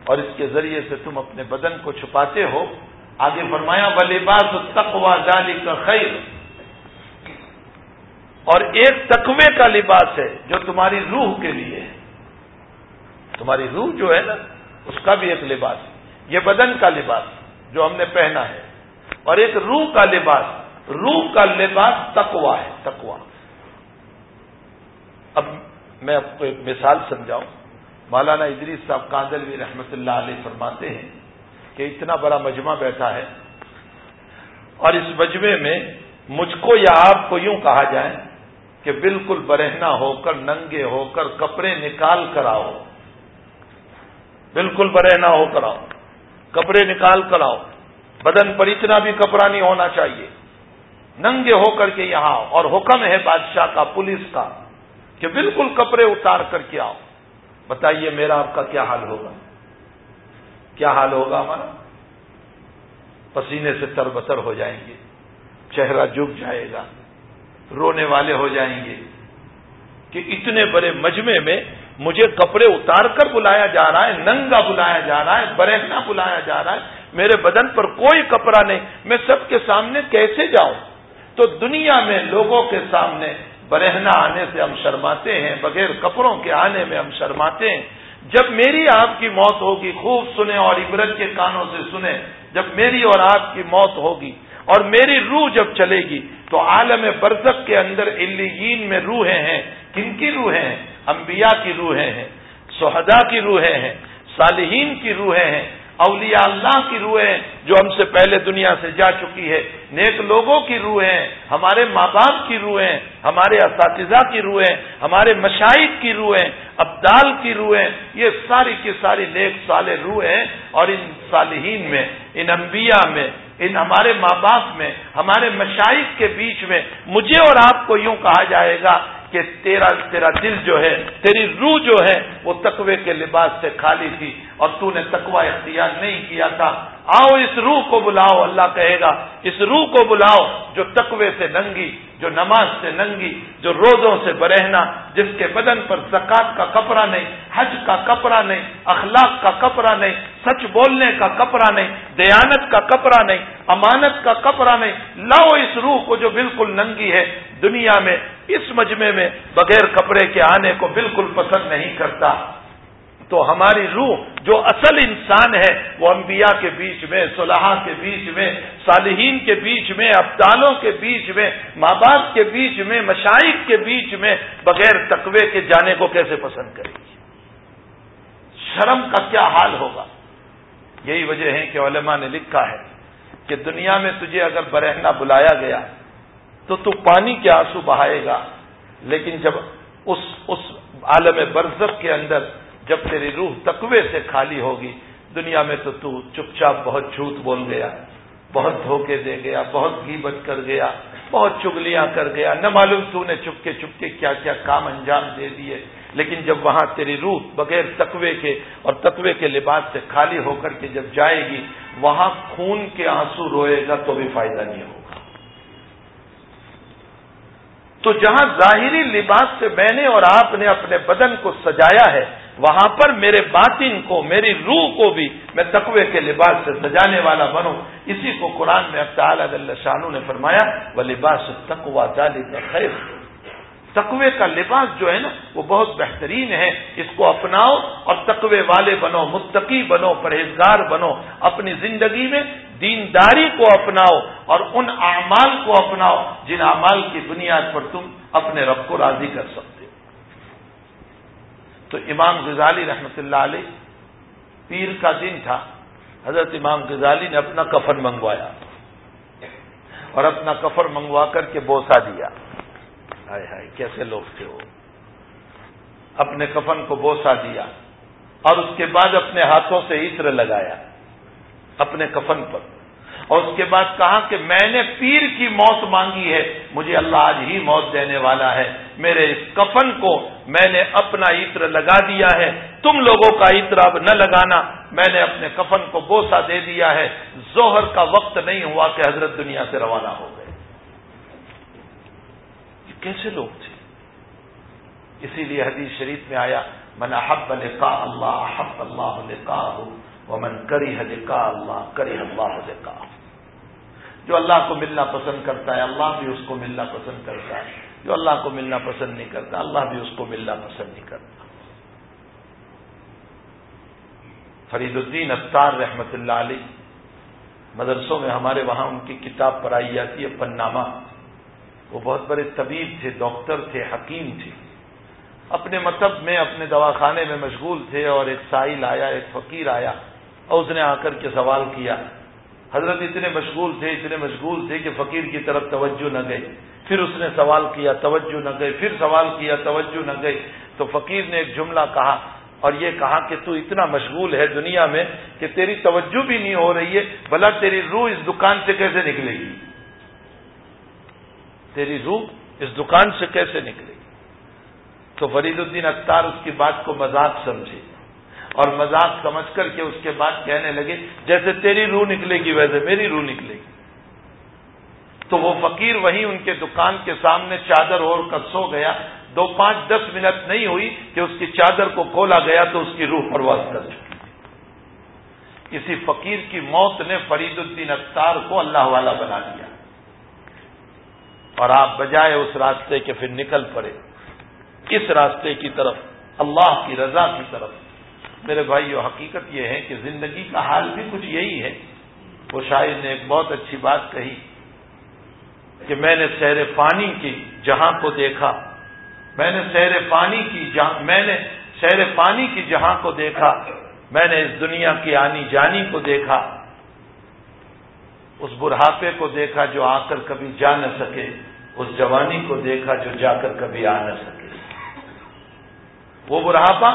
اور اس کے ذریعے سے تم اپنے بدن کو چھپاتے ہو آگے فرمایا و لباس تقوا جالی کا خیر اور ایک تقوی کا لباس ہے جو تمہاری روح کے لیے ہے۔ تمہاری روح جو ہے نا، اس کا بھی ایک لباس یہ بدن کا لباس جو ہم نے پہنا ہے۔ اور ایک روح کا لباس، روح کا لباس تقوا ہے تقوا اب میں آپ کو ایک مثال سمجھاؤں۔ مولانا ادریس صاحب کاندلوی رحمت اللہ علیہ فرماتے ہیں کہ اتنا بڑا مجمع بیٹھا ہے۔ اور اس مجمع میں مجھ کو یا آپ کو یوں کہا جائے کہ بالکل برہنا ہو کر ننگے ہو کر کپڑے نکال کر آؤ۔ بالکل برہنا ہو کر آؤ۔ کپڑے نکال کر آؤ۔ بدن پر اتنا بھی کپڑا نہیں ہونا چاہیے۔ ننگے ہو کر کے یہاں آؤ۔ اور حکم ہے بادشاہ کا، پولیس کا، کہ بالکل کپڑے اتار کر کے آؤ۔ بتائیے میرا آپ کا کیا حال ہوگا؟ کیا حال ہوگا ہمارا؟ پسینے سے تر بتر ہو جائیں گے، چہرہ جھک جائے گا۔ رونے والے ہو جائیں گے۔ کہ اتنے بڑے مجمے میں مجھے کپڑے اتار کر بلایا جا رہا ہے، ننگا بلایا جا رہا ہے برہنا بلایا جا رہا ہے۔ میرے بدن پر کوئی کپڑا نہیں، میں سب کے سامنے کیسے جاؤں؟ تو دنیا میں لوگوں کے سامنے برہنا آنے سے ہم شرماتے ہیں، بغیر کپڑوں کے آنے میں ہم شرماتے ہیں۔ جب میری آپ کی موت ہوگی، خوب سنیں اور عبرت کے کانوں سے سنیں، جب میری اور آپ کی موت ہوگی اور میری روح جب چلے گی تو عالم برزق کے اندر الین میں روحیں ہیں کن کی روحیں ہیں انبیاء کی روحیں ہیں سہدا کی روحیں ہیں صالحین کی روحیں ہیں اولیاء اللہ کی روحیں جو ہم سے پہلے دنیا سے جا چکی ہے نیک لوگوں کی روحیں ہمارے ماں باپ کی روحیں ہمارے اساتذہ کی روحیں ہمارے مشائق کی روحیں ابدال کی روحیں یہ ساری کی ساری نیک سال روحیں اور ان صالحین میں ان انبیاء میں ان ہمارے ماں باپ میں، ہمارے مشائق کے بیچ میں مجھے اور آپ کو یوں کہا جائے گا کہ تیرا تیرا دل جو ہے، تیری روح جو ہے، وہ تقوی کے لباس سے خالی تھی اور تو نے تقوی اختیار نہیں کیا تھا۔ آؤ اس روح کو بلاؤ، اللہ کہے گا، اس روح کو بلاؤ جو تقوی سے ننگی جو نماز سے ننگی، جو روزوں سے برہنا، جس کے بدن پر زکات کا کپڑا نہیں، حج کا کپڑا نہیں، اخلاق کا کپڑا نہیں، سچ بولنے کا کپڑا نہیں، دیانت کا کپڑا نہیں، امانت کا کپڑا نہیں، لاؤ اس روح کو جو بالکل ننگی ہے، دنیا میں، اس مجمے میں بغیر کپڑے کے آنے کو بالکل پسند نہیں کرتا۔ تو ہماری روح جو اصل انسان ہے، وہ انبیاء کے بیچ میں، صلاح کے بیچ میں، صالحین کے بیچ میں، ابدالوں کے بیچ میں ماں باپ کے بیچ میں، مشائق کے بیچ میں، بغیر تقوی کے جانے کو کیسے پسند کرے گی شرم کا کیا حال ہوگا؟ یہی وجہ ہے کہ علماء نے لکھا ہے کہ دنیا میں تجھے اگر برہنا بلایا گیا تو تو پانی کے آنسو بہائے گا، لیکن جب اس اس عالم برزخ کے اندر جب تیری روح تقوی سے خالی ہوگی، دنیا میں تو تو چپ چاپ بہت جھوٹ بول گیا، بہت دھوکے دے گیا، بہت گیبت کر گیا، بہت چگلیاں کر گیا، نہ معلوم تو نے چپکے چپکے کیا کیا کام انجام دے دیے، لیکن جب وہاں تیری روح بغیر تقوی کے اور تقوی کے لباس سے خالی ہو کر کے جب جائے گی، وہاں خون کے آنسو روئے گا تو بھی فائدہ نہیں ہوگا۔ تو جہاں ظاہری لباس سے میں نے اور آپ نے اپنے بدن کو سجایا ہے وہاں پر میرے باطن کو، میری روح کو بھی میں تقوی کے لباس سے سجانے والا بنوں۔ اسی کو قرآن میں اللہ شانو نے فرمایا وہ لباس تقوا جالی کا خیر تقوی کا لباس جو ہے نا، وہ بہت بہترین ہے۔ اس کو اپناؤ اور تقوی والے بنو، متقی بنو، پرہیزگار بنو۔ اپنی زندگی میں دینداری کو اپناؤ اور ان اعمال کو اپناؤ، جن اعمال کی بنیاد پر تم اپنے رب کو راضی کر سکتے تو امام غزالی رحمت اللہ علیہ پیر کا دن تھا۔ حضرت امام غزالی نے اپنا کفن منگوایا اور اپنا کفر منگوا کر کے بوسا دیا۔ ہائے ہائے، کیسے لوگ تھے وہ؟ اپنے کفن کو بوسا دیا اور اس کے بعد اپنے ہاتھوں سے عطر لگایا اپنے کفن پر۔ اور اس کے بعد کہا کہ میں نے پیر کی موت مانگی ہے، مجھے اللہ آج ہی موت دینے والا ہے۔ میرے اس کفن کو میں نے اپنا عطر لگا دیا ہے۔ تم لوگوں کا عطر اب نہ لگانا۔ میں نے اپنے کفن کو بوسا دے دیا ہے۔ زہر کا وقت نہیں ہوا کہ حضرت دنیا سے روانہ ہو گئے۔ یہ کیسے لوگ تھے؟ اسی لیے حدیث شریف میں آیا، من احب لقاء اللہ، احب اللہ لقاء ومن کری حلقا اللہ کری اللہ حلقا جو اللہ کو ملنا پسند کرتا ہے، اللہ بھی اس کو ملنا پسند کرتا ہے۔ جو اللہ کو ملنا پسند نہیں کرتا، اللہ بھی اس کو ملنا پسند نہیں کرتا۔ فرید الدین اختار رحمت اللہ علی مدرسوں میں ہمارے وہاں ان کی کتاب پڑھائی جاتی ہے، پنامہ۔ وہ بہت بڑے طبیب تھے، ڈاکٹر تھے، حکیم تھے۔ اپنے مطلب میں، اپنے دواخانے میں مشغول تھے اور ایک سائل آیا، ایک فقیر آیا اور اس نے آ کر کے سوال کیا حضرت اتنے مشغول تھے، اتنے مشغول تھے کہ فقیر کی طرف توجہ نہ گئی پھر اس نے سوال کیا، توجہ نہ گئی پھر سوال کیا، توجہ نہ گئی تو فقیر نے ایک جملہ کہا اور یہ کہا کہ تو اتنا مشغول ہے دنیا میں کہ تیری توجہ بھی نہیں ہو رہی ہے، بھلا تیری روح اس دکان سے کیسے نکلے گی؟ تیری روح اس دکان سے کیسے نکلے گی؟ تو فرید الدین اختار اس کی بات کو مذاق سمجھے۔ اور مذاق سمجھ کر کے اس کے بعد کہنے لگے، جیسے تیری روح نکلے گی، ویسے میری روح نکلے گی۔ تو وہ فقیر وہیں ان کے دکان کے سامنے چادر اور کر سو گیا۔ دو پانچ دس منٹ نہیں ہوئی کہ اس کی چادر کو کھولا گیا تو اس کی روح پرواز کر چکی۔ کسی فقیر کی موت نے فرید الدین اختار کو اللہ والا بنا دیا۔ اور آپ بجائے اس راستے کے پھر نکل پڑے۔ کس راستے کی طرف، اللہ کی رضا کی طرف۔ میرے بھائی حقیقت یہ ہے کہ زندگی کا حال بھی کچھ یہی ہے۔ وہ شاعر نے ایک بہت اچھی بات کہی کہ میں نے سیر پانی کی جہاں کو دیکھا، میں نے سیر پانی کی جہاں، میں نے سیر پانی کی جہاں کو دیکھا، میں نے اس دنیا کی آنی جانی کو دیکھا، اس بڑھاپے کو دیکھا جو آ کر کبھی جا نہ سکے، اس جوانی کو دیکھا جو جا کر کبھی آ نہ سکے۔ وہ بڑھاپا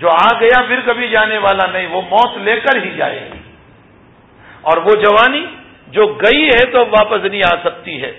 جو آ گیا پھر کبھی جانے والا نہیں، وہ موت لے کر ہی جائے گی۔ اور وہ جوانی جو گئی ہے تو واپس نہیں آ سکتی ہے۔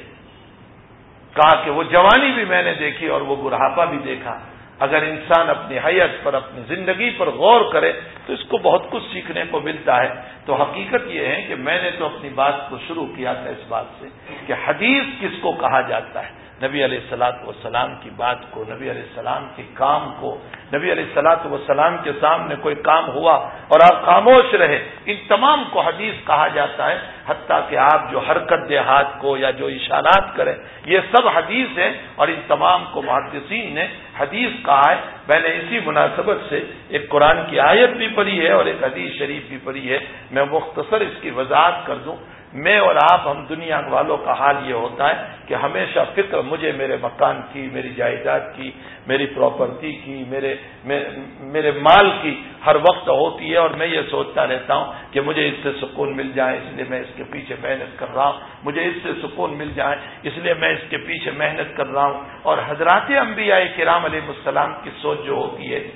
کہا کہ وہ جوانی بھی میں نے دیکھی اور وہ بڑھاپا بھی دیکھا۔ اگر انسان اپنی حیت پر، اپنی زندگی پر غور کرے تو اس کو بہت کچھ سیکھنے کو ملتا ہے۔ تو حقیقت یہ ہے کہ میں نے تو اپنی بات کو شروع کیا تھا اس بات سے کہ حدیث کس کو کہا جاتا ہے؟ نبی علیہ السلاط والسلام کی بات کو، نبی علیہ السلام کے کام کو، نبی علیہ السلاط والسلام کے سامنے کوئی کام ہوا اور آپ خاموش رہے، ان تمام کو حدیث کہا جاتا ہے، حتیٰ کہ آپ جو حرکت دے ہاتھ کو یا جو اشارات کریں، یہ سب حدیث ہیں اور ان تمام کو محدثین نے حدیث کہا ہے۔ میں نے اسی مناسبت سے ایک قرآن کی آیت بھی پڑھی ہے اور ایک حدیث شریف بھی پڑھی ہے۔ میں مختصر اس کی وضاحت کر دوں۔ میں اور آپ ہم دنیا والوں کا حال یہ ہوتا ہے کہ ہمیشہ فکر مجھے میرے مکان کی، میری جائیداد کی، میری پراپرٹی کی، میرے میرے مال کی ہر وقت ہوتی ہے اور میں یہ سوچتا رہتا ہوں کہ مجھے اس سے سکون مل جائے، اس لیے میں اس کے پیچھے محنت کر رہا ہوں۔ مجھے اس سے سکون مل جائے، اس لیے میں اس کے پیچھے محنت کر رہا ہوں۔ اور حضرات انبیاء کرام علیہ السلام کی سوچ جو ہوتی ہے،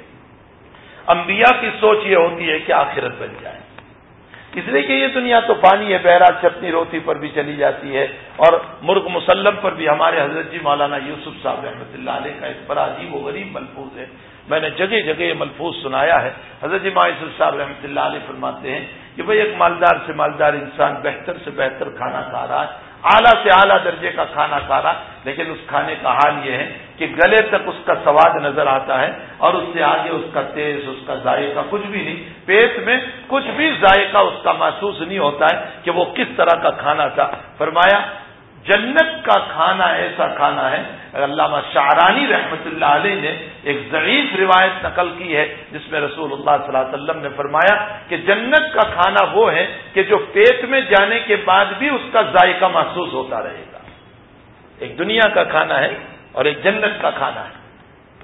انبیاء کی سوچ یہ ہوتی ہے کہ آخرت بن جائے۔ اس لیے کہ یہ دنیا تو پانی ہے بہرا چپنی روتی پر بھی چلی جاتی ہے اور مرغ مسلم پر بھی ہمارے حضرت جی مولانا یوسف صاحب رحمۃ اللہ علیہ کا اس پر عجیب و غریب ملفوظ ہے۔ میں نے جگہ جگہ یہ ملفوظ سنایا ہے۔ حضرت جی یوسف صاحب رحمۃ اللہ علیہ فرماتے ہیں کہ بھائی ایک مالدار سے مالدار انسان بہتر سے بہتر کھانا کھا رہا ہے۔ اعلیٰ سے اعلیٰ درجے کا کھانا کھا رہا لیکن اس کھانے کا حال یہ ہے کہ گلے تک اس کا سواد نظر آتا ہے اور اس سے آگے اس کا تیز، اس کا ذائقہ کچھ بھی نہیں۔ پیٹ میں کچھ بھی ذائقہ اس کا محسوس نہیں ہوتا ہے کہ وہ کس طرح کا کھانا تھا۔ فرمایا جنت کا کھانا ایسا کھانا ہے علامہ شاہرانی رحمت اللہ علیہ نے ایک ضعیف روایت نقل کی ہے، جس میں رسول اللہ صلی اللہ علیہ وسلم نے فرمایا کہ جنت کا کھانا وہ ہے کہ جو پیٹ میں جانے کے بعد بھی اس کا ذائقہ محسوس ہوتا رہے گا۔ ایک دنیا کا کھانا ہے اور ایک جنت کا کھانا ہے۔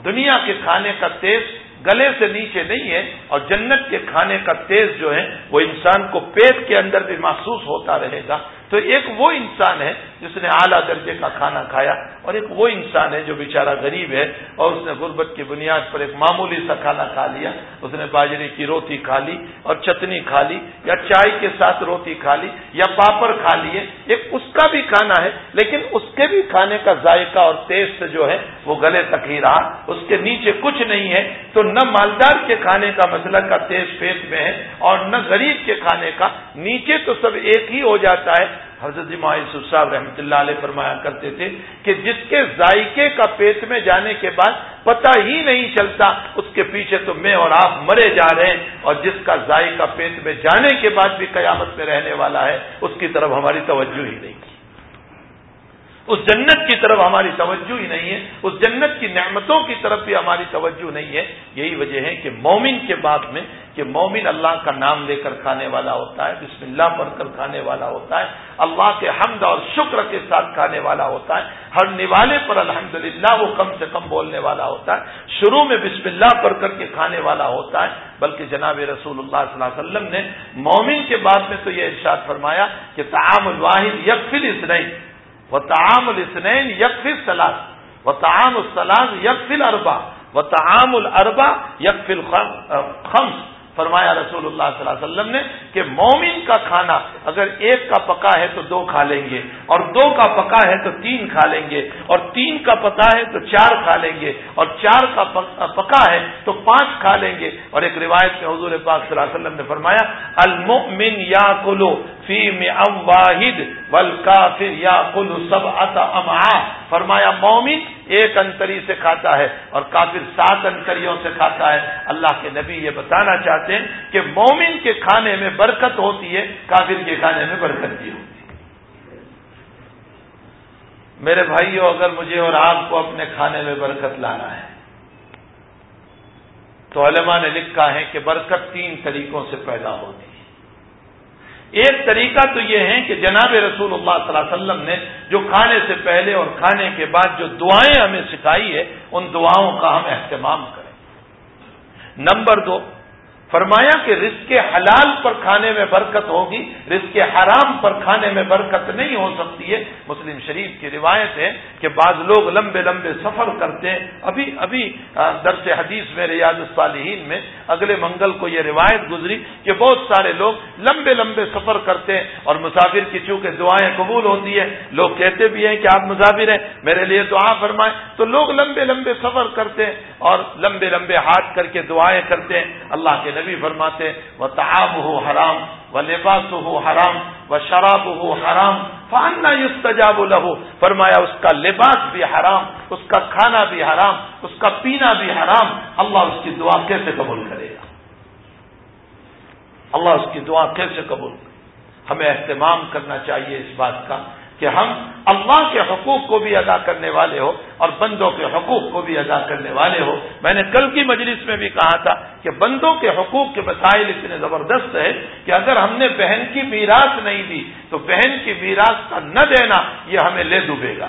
دنیا کے کھانے کا تیز گلے سے نیچے نہیں ہے اور جنت کے کھانے کا تیز جو ہے، وہ انسان کو پیٹ کے اندر بھی محسوس ہوتا رہے گا۔ تو ایک وہ انسان ہے جس نے اعلیٰ درجے کا کھانا کھایا اور ایک وہ انسان ہے جو بیچارہ غریب ہے اور اس نے غربت کی بنیاد پر ایک معمولی سا کھانا کھا لیا۔ اس نے باجرے کی روٹی کھا لی اور چٹنی کھا لی یا چائے کے ساتھ روٹی کھا لی یا پاپڑ کھا لیے۔ ایک اس کا بھی کھانا ہے، لیکن اس کے بھی کھانے کا ذائقہ اور ٹیسٹ جو ہے وہ گلے تک ہی رہا۔ اس کے نیچے کچھ نہیں ہے، تو نہ مالدار کے کھانے کا مسئلہ کا تیز پیٹ میں ہے اور نہ غریب کے کھانے کا۔ نیچے تو سب ایک ہی ہو جاتا ہے حضرت جی یوسف صاحب رحمۃ اللہ علیہ فرمایا کرتے تھے کہ جس کے ذائقے کا پیٹ میں جانے کے بعد پتہ ہی نہیں چلتا، اس کے پیچھے تو میں اور آپ مرے جا رہے ہیں اور جس کا ذائقہ پیٹ میں جانے کے بعد بھی قیامت میں رہنے والا ہے، اس کی طرف ہماری توجہ ہی نہیں۔ اس جنت کی طرف ہماری توجہ ہی نہیں ہے، اس جنت کی نعمتوں کی طرف بھی ہماری توجہ نہیں ہے۔ یہی وجہ ہے کہ مومن کے بعد میں کہ مومن اللہ کا نام لے کر کھانے والا ہوتا ہے، بسم اللہ پڑھ کر کھانے والا ہوتا ہے، اللہ کے حمد اور شکر کے ساتھ کھانے والا ہوتا ہے، ہر نوالے پر الحمد وہ کم سے کم بولنے والا ہوتا ہے، شروع میں بسم اللہ پڑھ کر کے کھانے والا ہوتا ہے، بلکہ جناب رسول اللہ صلی اللہ علیہ وسلم نے مومن کے بعد میں تو یہ ارشاد فرمایا کہ تعام الواحد یکفل اس نہیں وطعام الاثنين يكفي الثلاث. وطعام الثلاث يكفي الأربع. وطعام الأربع يكفي الخمس آه، فرمایا رسول اللہ صلی اللہ علیہ وسلم نے کہ مومن کا کھانا اگر ایک کا پکا ہے تو دو کھا لیں گے، اور دو کا پکا ہے تو تین کھا لیں گے، اور تین کا پکا ہے تو چار کھا لیں گے، اور چار کا پکا ہے تو پانچ کھا لیں گے۔ اور ایک روایت میں حضور پاک صلی اللہ علیہ وسلم نے فرمایا، المؤمن یا کلو فی ام واحد بل کافر یا کلو سب اتا فرمایا، مومن ایک انتری سے کھاتا ہے اور کافر سات انتریوں سے کھاتا ہے۔ اللہ کے نبی یہ بتانا چاہتے ہیں کہ مومن کے کھانے میں برکت ہوتی ہے، کافر کے کھانے میں برکت بھی ہوتی ہے۔ میرے بھائیوں اگر مجھے اور آپ کو اپنے کھانے میں برکت لانا ہے، تو علماء نے لکھا ہے کہ برکت تین طریقوں سے پیدا ہوتی ہے۔ ایک طریقہ تو یہ ہے کہ جناب رسول اللہ صلی اللہ علیہ وسلم نے جو کھانے سے پہلے اور کھانے کے بعد جو دعائیں ہمیں سکھائی ہے، ان دعاؤں کا ہم اہتمام کریں۔ نمبر دو فرمایا کہ رزق حلال پر کھانے میں برکت ہوگی، رزق حرام پر کھانے میں برکت نہیں ہو سکتی ہے۔ مسلم شریف کی روایت ہے کہ بعض لوگ لمبے لمبے سفر کرتے ہیں۔ ابھی ابھی درس حدیث میں ریاض الصالحین میں اگلے منگل کو یہ روایت گزری کہ بہت سارے لوگ لمبے لمبے سفر کرتے ہیں اور مسافر کی چونکہ دعائیں قبول ہوتی ہیں، لوگ کہتے بھی ہیں کہ آپ مسافر ہیں، میرے لیے دعا فرمائیں۔ تو لوگ لمبے لمبے سفر کرتے ہیں اور لمبے لمبے ہاتھ کر کے دعائیں کرتے ہیں۔ اللہ کے نبی فرماتے وہ تعاب ہو حرام و لباس ہو حرام و شراب ہو حرام فانا یستجاب لہو فرمایا، اس کا لباس بھی حرام، اس کا کھانا بھی حرام، اس کا پینا بھی حرام، اللہ اس کی دعا کیسے قبول کرے گا؟ اللہ اس کی دعا کیسے قبول کرے ہمیں اہتمام کرنا چاہیے اس بات کا۔ کہ ہم اللہ کے حقوق کو بھی ادا کرنے والے ہو اور بندوں کے حقوق کو بھی ادا کرنے والے ہو۔ میں نے کل کی مجلس میں بھی کہا تھا کہ بندوں کے حقوق کے مسائل اتنے زبردست ہے کہ اگر ہم نے بہن کی میراث نہیں دی تو بہن کی میراث کا نہ دینا یہ ہمیں لے ڈوبے گا۔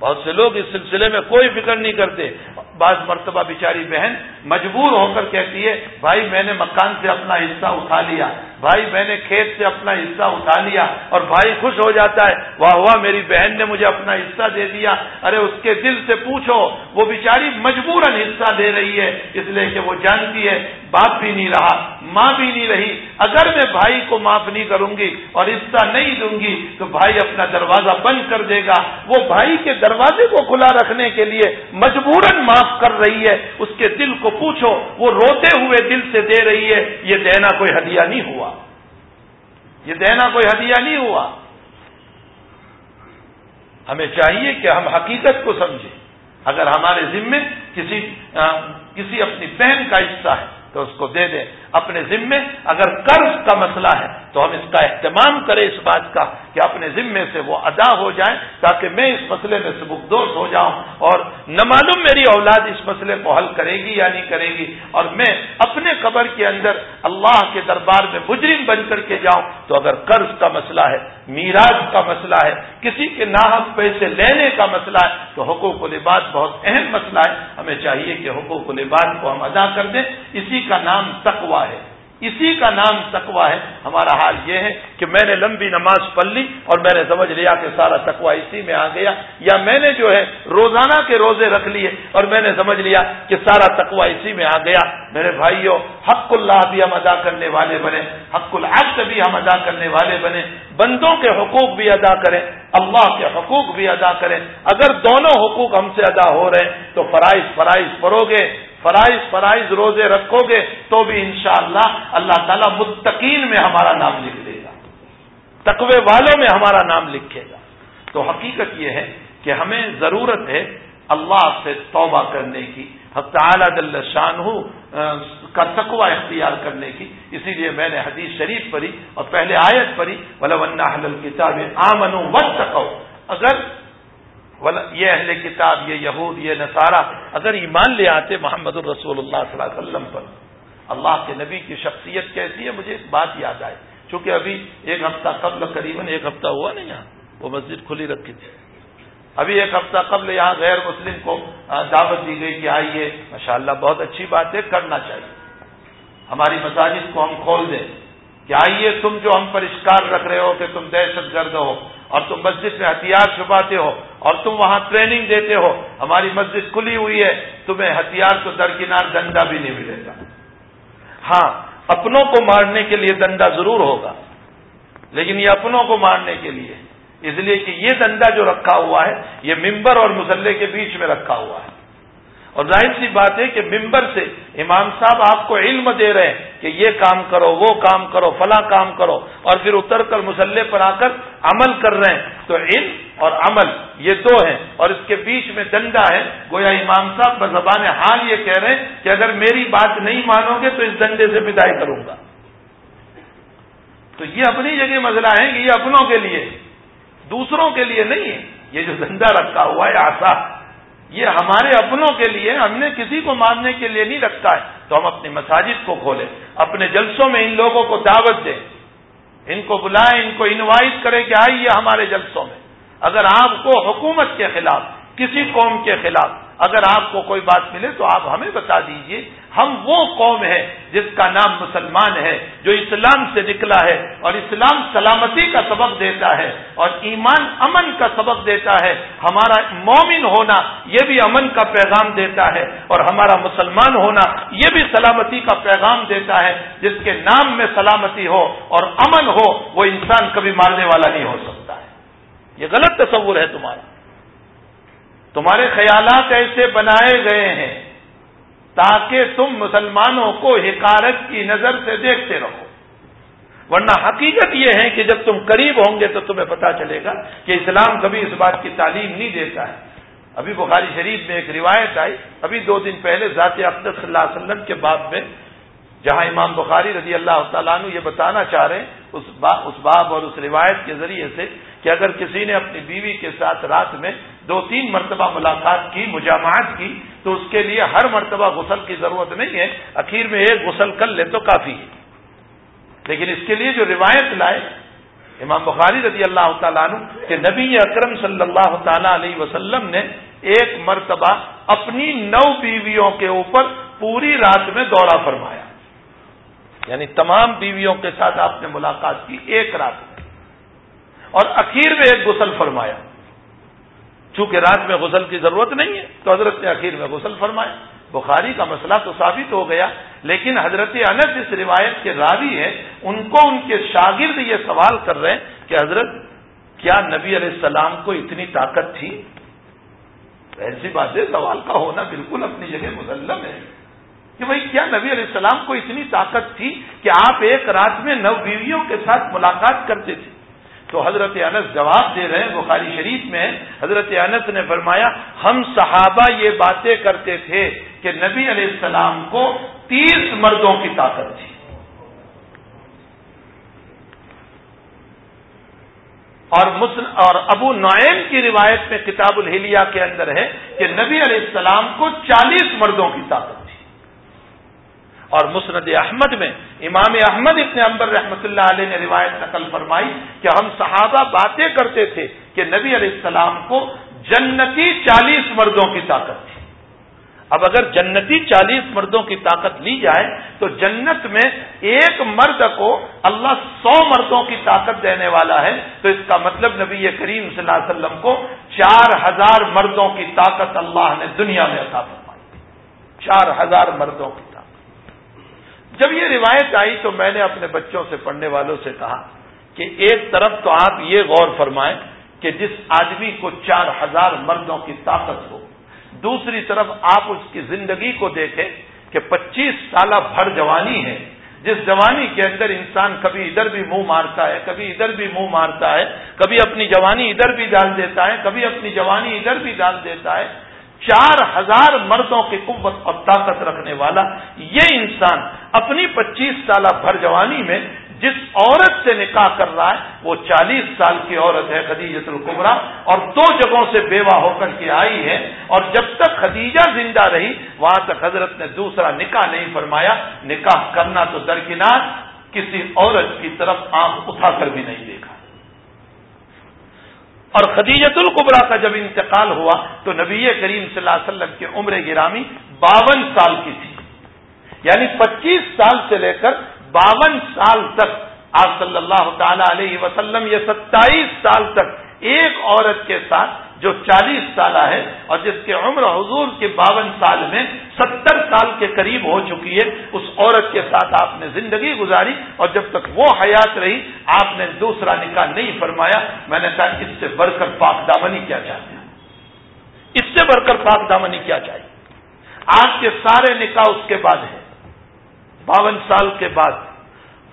بہت سے لوگ اس سلسلے میں کوئی فکر نہیں کرتے۔ بعض مرتبہ بیچاری بہن مجبور ہو کر کہتی ہے، بھائی میں نے مکان سے اپنا حصہ اٹھا لیا۔ بھائی میں نے کھیت سے اپنا حصہ اٹھا لیا اور بھائی خوش ہو جاتا ہے، واہ واہ، میری بہن نے مجھے اپنا حصہ دے دیا۔ ارے، اس کے دل سے پوچھو، وہ بیچاری مجبوراً حصہ دے رہی ہے، اس لیے کہ وہ جانتی ہے، باپ بھی نہیں رہا، ماں بھی نہیں رہی۔ اگر میں بھائی کو معاف نہیں کروں گی اور حصہ نہیں دوں گی، تو بھائی اپنا دروازہ بند کر دے گا۔ وہ بھائی کے دروازے کو کھلا رکھنے کے لیے مجبوراً معاف کر رہی ہے۔ اس کے دل کو پوچھو، وہ روتے ہوئے دل سے دے رہی ہے۔ یہ دینا کوئی ہدیہ نہیں ہوا۔ یہ دینا کوئی ہدیہ نہیں ہوا۔ ہمیں چاہیے کہ ہم حقیقت کو سمجھیں۔ اگر ہمارے ذمے کسی کسی اپنی بہن کا حصہ ہے تو اس کو دے دیں اپنے ذمے۔ اگر قرض کا مسئلہ ہے تو ہم اس کا اہتمام کریں اس بات کا کہ اپنے ذمے سے وہ ادا ہو جائیں تاکہ میں اس مسئلے میں سبکدوش ہو جاؤں اور نہ معلوم میری اولاد اس مسئلے کو حل کرے گی یا نہیں کرے گی اور میں اپنے قبر کے اندر اللہ کے دربار میں مجرم بن کر کے جاؤں تو اگر قرض کا مسئلہ ہے میراج کا مسئلہ ہے، کسی کے ناحق پیسے لینے کا مسئلہ ہے تو حقوق و بہت اہم مسئلہ ہے۔ ہمیں چاہیے کہ حقوق و کو ہم ادا کر دیں۔ اسی کا نام تقوا ہے۔ اسی کا نام تقوا ہے۔ ہمارا حال یہ ہے کہ میں نے لمبی نماز پڑھ لی اور میں نے سمجھ لیا کہ سارا تقوا اسی میں آ گیا۔ یا میں نے جو ہے روزانہ کے روزے رکھ لیے اور میں نے سمجھ لیا کہ سارا تقوا اسی میں آ گیا۔ میرے بھائیوں، حق اللہ بھی ہم ادا کرنے والے بنے۔ حق العبد بھی ہم ادا کرنے والے بنے۔ بندوں کے حقوق بھی ادا کریں۔ اللہ کے حقوق بھی ادا کریں۔ اگر دونوں حقوق ہم سے ادا ہو رہے ہیں تو فرائض فرائض پڑو گے۔ فرائض فرائض روزے رکھو گے تو بھی انشاءاللہ اللہ اللہ تعالیٰ متقین میں ہمارا نام لکھ دے گا۔ تقوی والوں میں ہمارا نام لکھے گا۔ تو حقیقت یہ ہے کہ ہمیں ضرورت ہے اللہ سے توبہ کرنے کی تعالیٰ دل شان کا تقوی اختیار کرنے کی۔ اسی لیے میں نے حدیث شریف پڑھی اور پہلے آیت پڑھی ولہ حل کتاب آمن و اگر یہ اہل کتاب، یہ یہود، یہ نصارہ، اگر ایمان لے آتے محمد الرسول اللہ صلی اللہ علیہ وسلم پر، اللہ کے نبی کی شخصیت کیسی ہے، مجھے ایک بات یاد آئی۔ چونکہ ابھی ایک ہفتہ قبل، قریباً ایک ہفتہ ہوا نہیں یہاں، وہ مسجد کھلی رکھی تھی۔ ابھی ایک ہفتہ قبل یہاں غیر مسلم کو دعوت دی گئی کہ آئیے ماشاء اللہ بہت اچھی بات ہے، کرنا چاہیے۔ ہماری مساجد کو ہم کھول دیں کہ آئیے تم جو ہم پر اشکار رکھ رہے ہو کہ تم دہشت گرد ہو اور تم مسجد میں ہتھیار چھپاتے ہو اور تم وہاں ٹریننگ دیتے ہو، ہماری مسجد کھلی ہوئی ہے، تمہیں ہتھیار کو درکنار دنڈا بھی نہیں ملے گا۔ ہاں اپنوں کو مارنے کے لیے دنڈا ضرور ہوگا، لیکن یہ اپنوں کو مارنے کے لیے۔ اس لیے کہ یہ دنڈا جو رکھا ہوا ہے، یہ ممبر اور مسلح کے بیچ میں رکھا ہوا ہے۔ اور ظاہر سی بات ہے کہ ممبر سے امام صاحب آپ کو علم دے رہے ہیں کہ یہ کام کرو، وہ کام کرو، فلاں کام کرو، اور پھر اتر کر مسلح پر آ کر عمل کر رہے ہیں۔ تو علم اور عمل یہ دو ہیں۔ اور اس کے بیچ میں دنڈا ہے۔ گویا امام صاحب بزبان حال یہ کہہ رہے ہیں کہ اگر میری بات نہیں مانو گے تو اس دنڈے سے بدائی کروں گا۔ تو یہ اپنی جگہ مسئلہ ہے کہ یہ اپنوں کے لیے، دوسروں کے لیے نہیں ہے۔ یہ جو زندہ رکھا ہوا ہے آسا یہ ہمارے اپنوں کے لیے ہم نے کسی کو ماننے کے لیے نہیں رکھتا ہے۔ تو ہم اپنی مساجد کو کھولیں، اپنے جلسوں میں ان لوگوں کو دعوت دیں۔ ان کو بلائیں، ان کو انوائٹ کریں کہ آئیے ہمارے جلسوں میں۔ اگر آپ کو حکومت کے خلاف، کسی قوم کے خلاف اگر آپ کو کوئی بات ملے تو آپ ہمیں بتا دیجیے۔ ہم وہ قوم ہے جس کا نام مسلمان ہے، جو اسلام سے نکلا ہے اور اسلام سلامتی کا سبق دیتا ہے اور ایمان امن کا سبق دیتا ہے۔ ہمارا مومن ہونا یہ بھی امن کا پیغام دیتا ہے اور ہمارا مسلمان ہونا یہ بھی سلامتی کا پیغام دیتا ہے۔ جس کے نام میں سلامتی ہو اور امن ہو، وہ انسان کبھی مارنے والا نہیں ہو سکتا ہے۔ یہ غلط تصور ہے تمہارا تمہارے خیالات ایسے بنائے گئے ہیں تاکہ تم مسلمانوں کو حکارت کی نظر سے دیکھتے رہو۔ ورنہ حقیقت یہ ہے کہ جب تم قریب ہوں گے تو تمہیں پتا چلے گا کہ اسلام کبھی اس بات کی تعلیم نہیں دیتا ہے۔ ابھی بخاری شریف میں ایک روایت آئی۔ ابھی دو دن پہلے ذات اقدس صلی اللہ علیہ وسلم کے باب میں جہاں امام بخاری رضی اللہ تعالیٰ عنہ یہ بتانا چاہ رہے ہیں، اس باب اور اس روایت کے ذریعے سے کہ اگر کسی نے اپنی بیوی کے ساتھ رات میں دو تین مرتبہ ملاقات کی، مجامعات کی، تو اس کے لیے ہر مرتبہ غسل کی ضرورت نہیں ہے، اخیر میں ایک غسل کر لے تو کافی ہے۔ لیکن اس کے لیے جو روایت لائے امام بخاری رضی اللہ تعالیٰ عنہ کہ نبی اکرم صلی اللہ تعالی علیہ وسلم نے ایک مرتبہ اپنی نو بیویوں کے اوپر پوری رات میں دورہ فرمایا۔ یعنی تمام بیویوں کے ساتھ آپ نے ملاقات کی ایک رات میں۔ اور اخیر میں ایک غسل فرمایا۔ چونکہ رات میں غسل کی ضرورت نہیں ہے، تو حضرت نے اخیر میں غسل فرمایا۔ بخاری کا مسئلہ تو ثابت ہو گیا، لیکن حضرت انس اس روایت کے راوی ہیں، ان کو ان کے شاگرد یہ سوال کر رہے ہیں کہ حضرت، کیا نبی علیہ السلام کو اتنی طاقت تھی؟ ایسی بات ہے، سوال کا ہونا بالکل اپنی جگہ مسلم ہے۔ کہ بھائی کیا نبی علیہ السلام کو اتنی طاقت تھی کہ آپ ایک رات میں نو بیویوں کے ساتھ ملاقات کرتے تھے؟ تو حضرت انس جواب دے رہے ہیں بخاری شریف میں، حضرت انس نے فرمایا، ہم صحابہ یہ باتیں کرتے تھے کہ نبی علیہ السلام کو تیس مردوں کی طاقت تھی۔ اور اور ابو نعیم کی روایت میں کتاب الحلیہ کے اندر ہے کہ نبی علیہ السلام کو چالیس مردوں کی طاقت اور مسند احمد میں امام احمد ابن امبر رحمۃ اللہ علیہ نے روایت نقل فرمائی کہ ہم صحابہ باتیں کرتے تھے کہ نبی علیہ السلام کو جنتی چالیس مردوں کی طاقت تھی۔ اب اگر جنتی چالیس مردوں کی طاقت لی جائے تو جنت میں ایک مرد کو اللہ سو مردوں کی طاقت دینے والا ہے۔ تو اس کا مطلب نبی کریم صلی اللہ علیہ وسلم کو چار ہزار مردوں کی طاقت اللہ نے دنیا میں عطا فرمائی۔ چار ہزار مردوں کی جب یہ روایت آئی تو میں نے اپنے بچوں سے، پڑھنے والوں سے کہا کہ ایک طرف تو آپ یہ غور فرمائیں کہ جس آدمی کو چار ہزار مردوں کی طاقت ہو، دوسری طرف آپ اس کی زندگی کو دیکھیں کہ پچیس سالہ بھر جوانی ہے، جس جوانی کے اندر انسان کبھی ادھر بھی منہ مارتا ہے، کبھی ادھر بھی منہ مارتا ہے، کبھی اپنی جوانی ادھر بھی ڈال دیتا ہے، کبھی اپنی جوانی ادھر بھی ڈال دیتا ہے۔ چار ہزار مردوں کی قوت اور طاقت رکھنے والا یہ انسان اپنی پچیس سالہ بھر جوانی میں جس عورت سے نکاح کر رہا ہے، وہ چالیس سال کی عورت ہے خدیجت القبرا اور دو جگہوں سے بیوہ ہو کر کے آئی ہے۔ اور جب تک خدیجہ زندہ رہی، وہاں تک حضرت نے دوسرا نکاح نہیں فرمایا۔ نکاح کرنا تو درکنار، کسی عورت کی طرف آنکھ اٹھا کر بھی نہیں دیکھا۔ اور خدیجت القبرا کا جب انتقال ہوا تو نبی کریم صلی اللہ علیہ وسلم کی عمر گرامی باون سال کی تھی۔ یعنی پچیس سال سے لے کر باون سال تک آپ صلی اللہ تعالی علیہ وسلم یہ ستائیس سال تک ایک عورت کے ساتھ جو چالیس سالہ ہے اور جس کے عمر حضور کے باون سال میں ستر سال کے قریب ہو چکی ہے، اس عورت کے ساتھ آپ نے زندگی گزاری اور جب تک وہ حیات رہی، آپ نے دوسرا نکاح نہیں فرمایا۔ میں نے کہا، اس سے بڑھ کر پاک دامنی کیا چاہتے ہیں اس سے بڑھ کر پاک دامنی کیا چاہیے آج کے سارے نکاح اس کے بعد ہے باون سال کے بعد،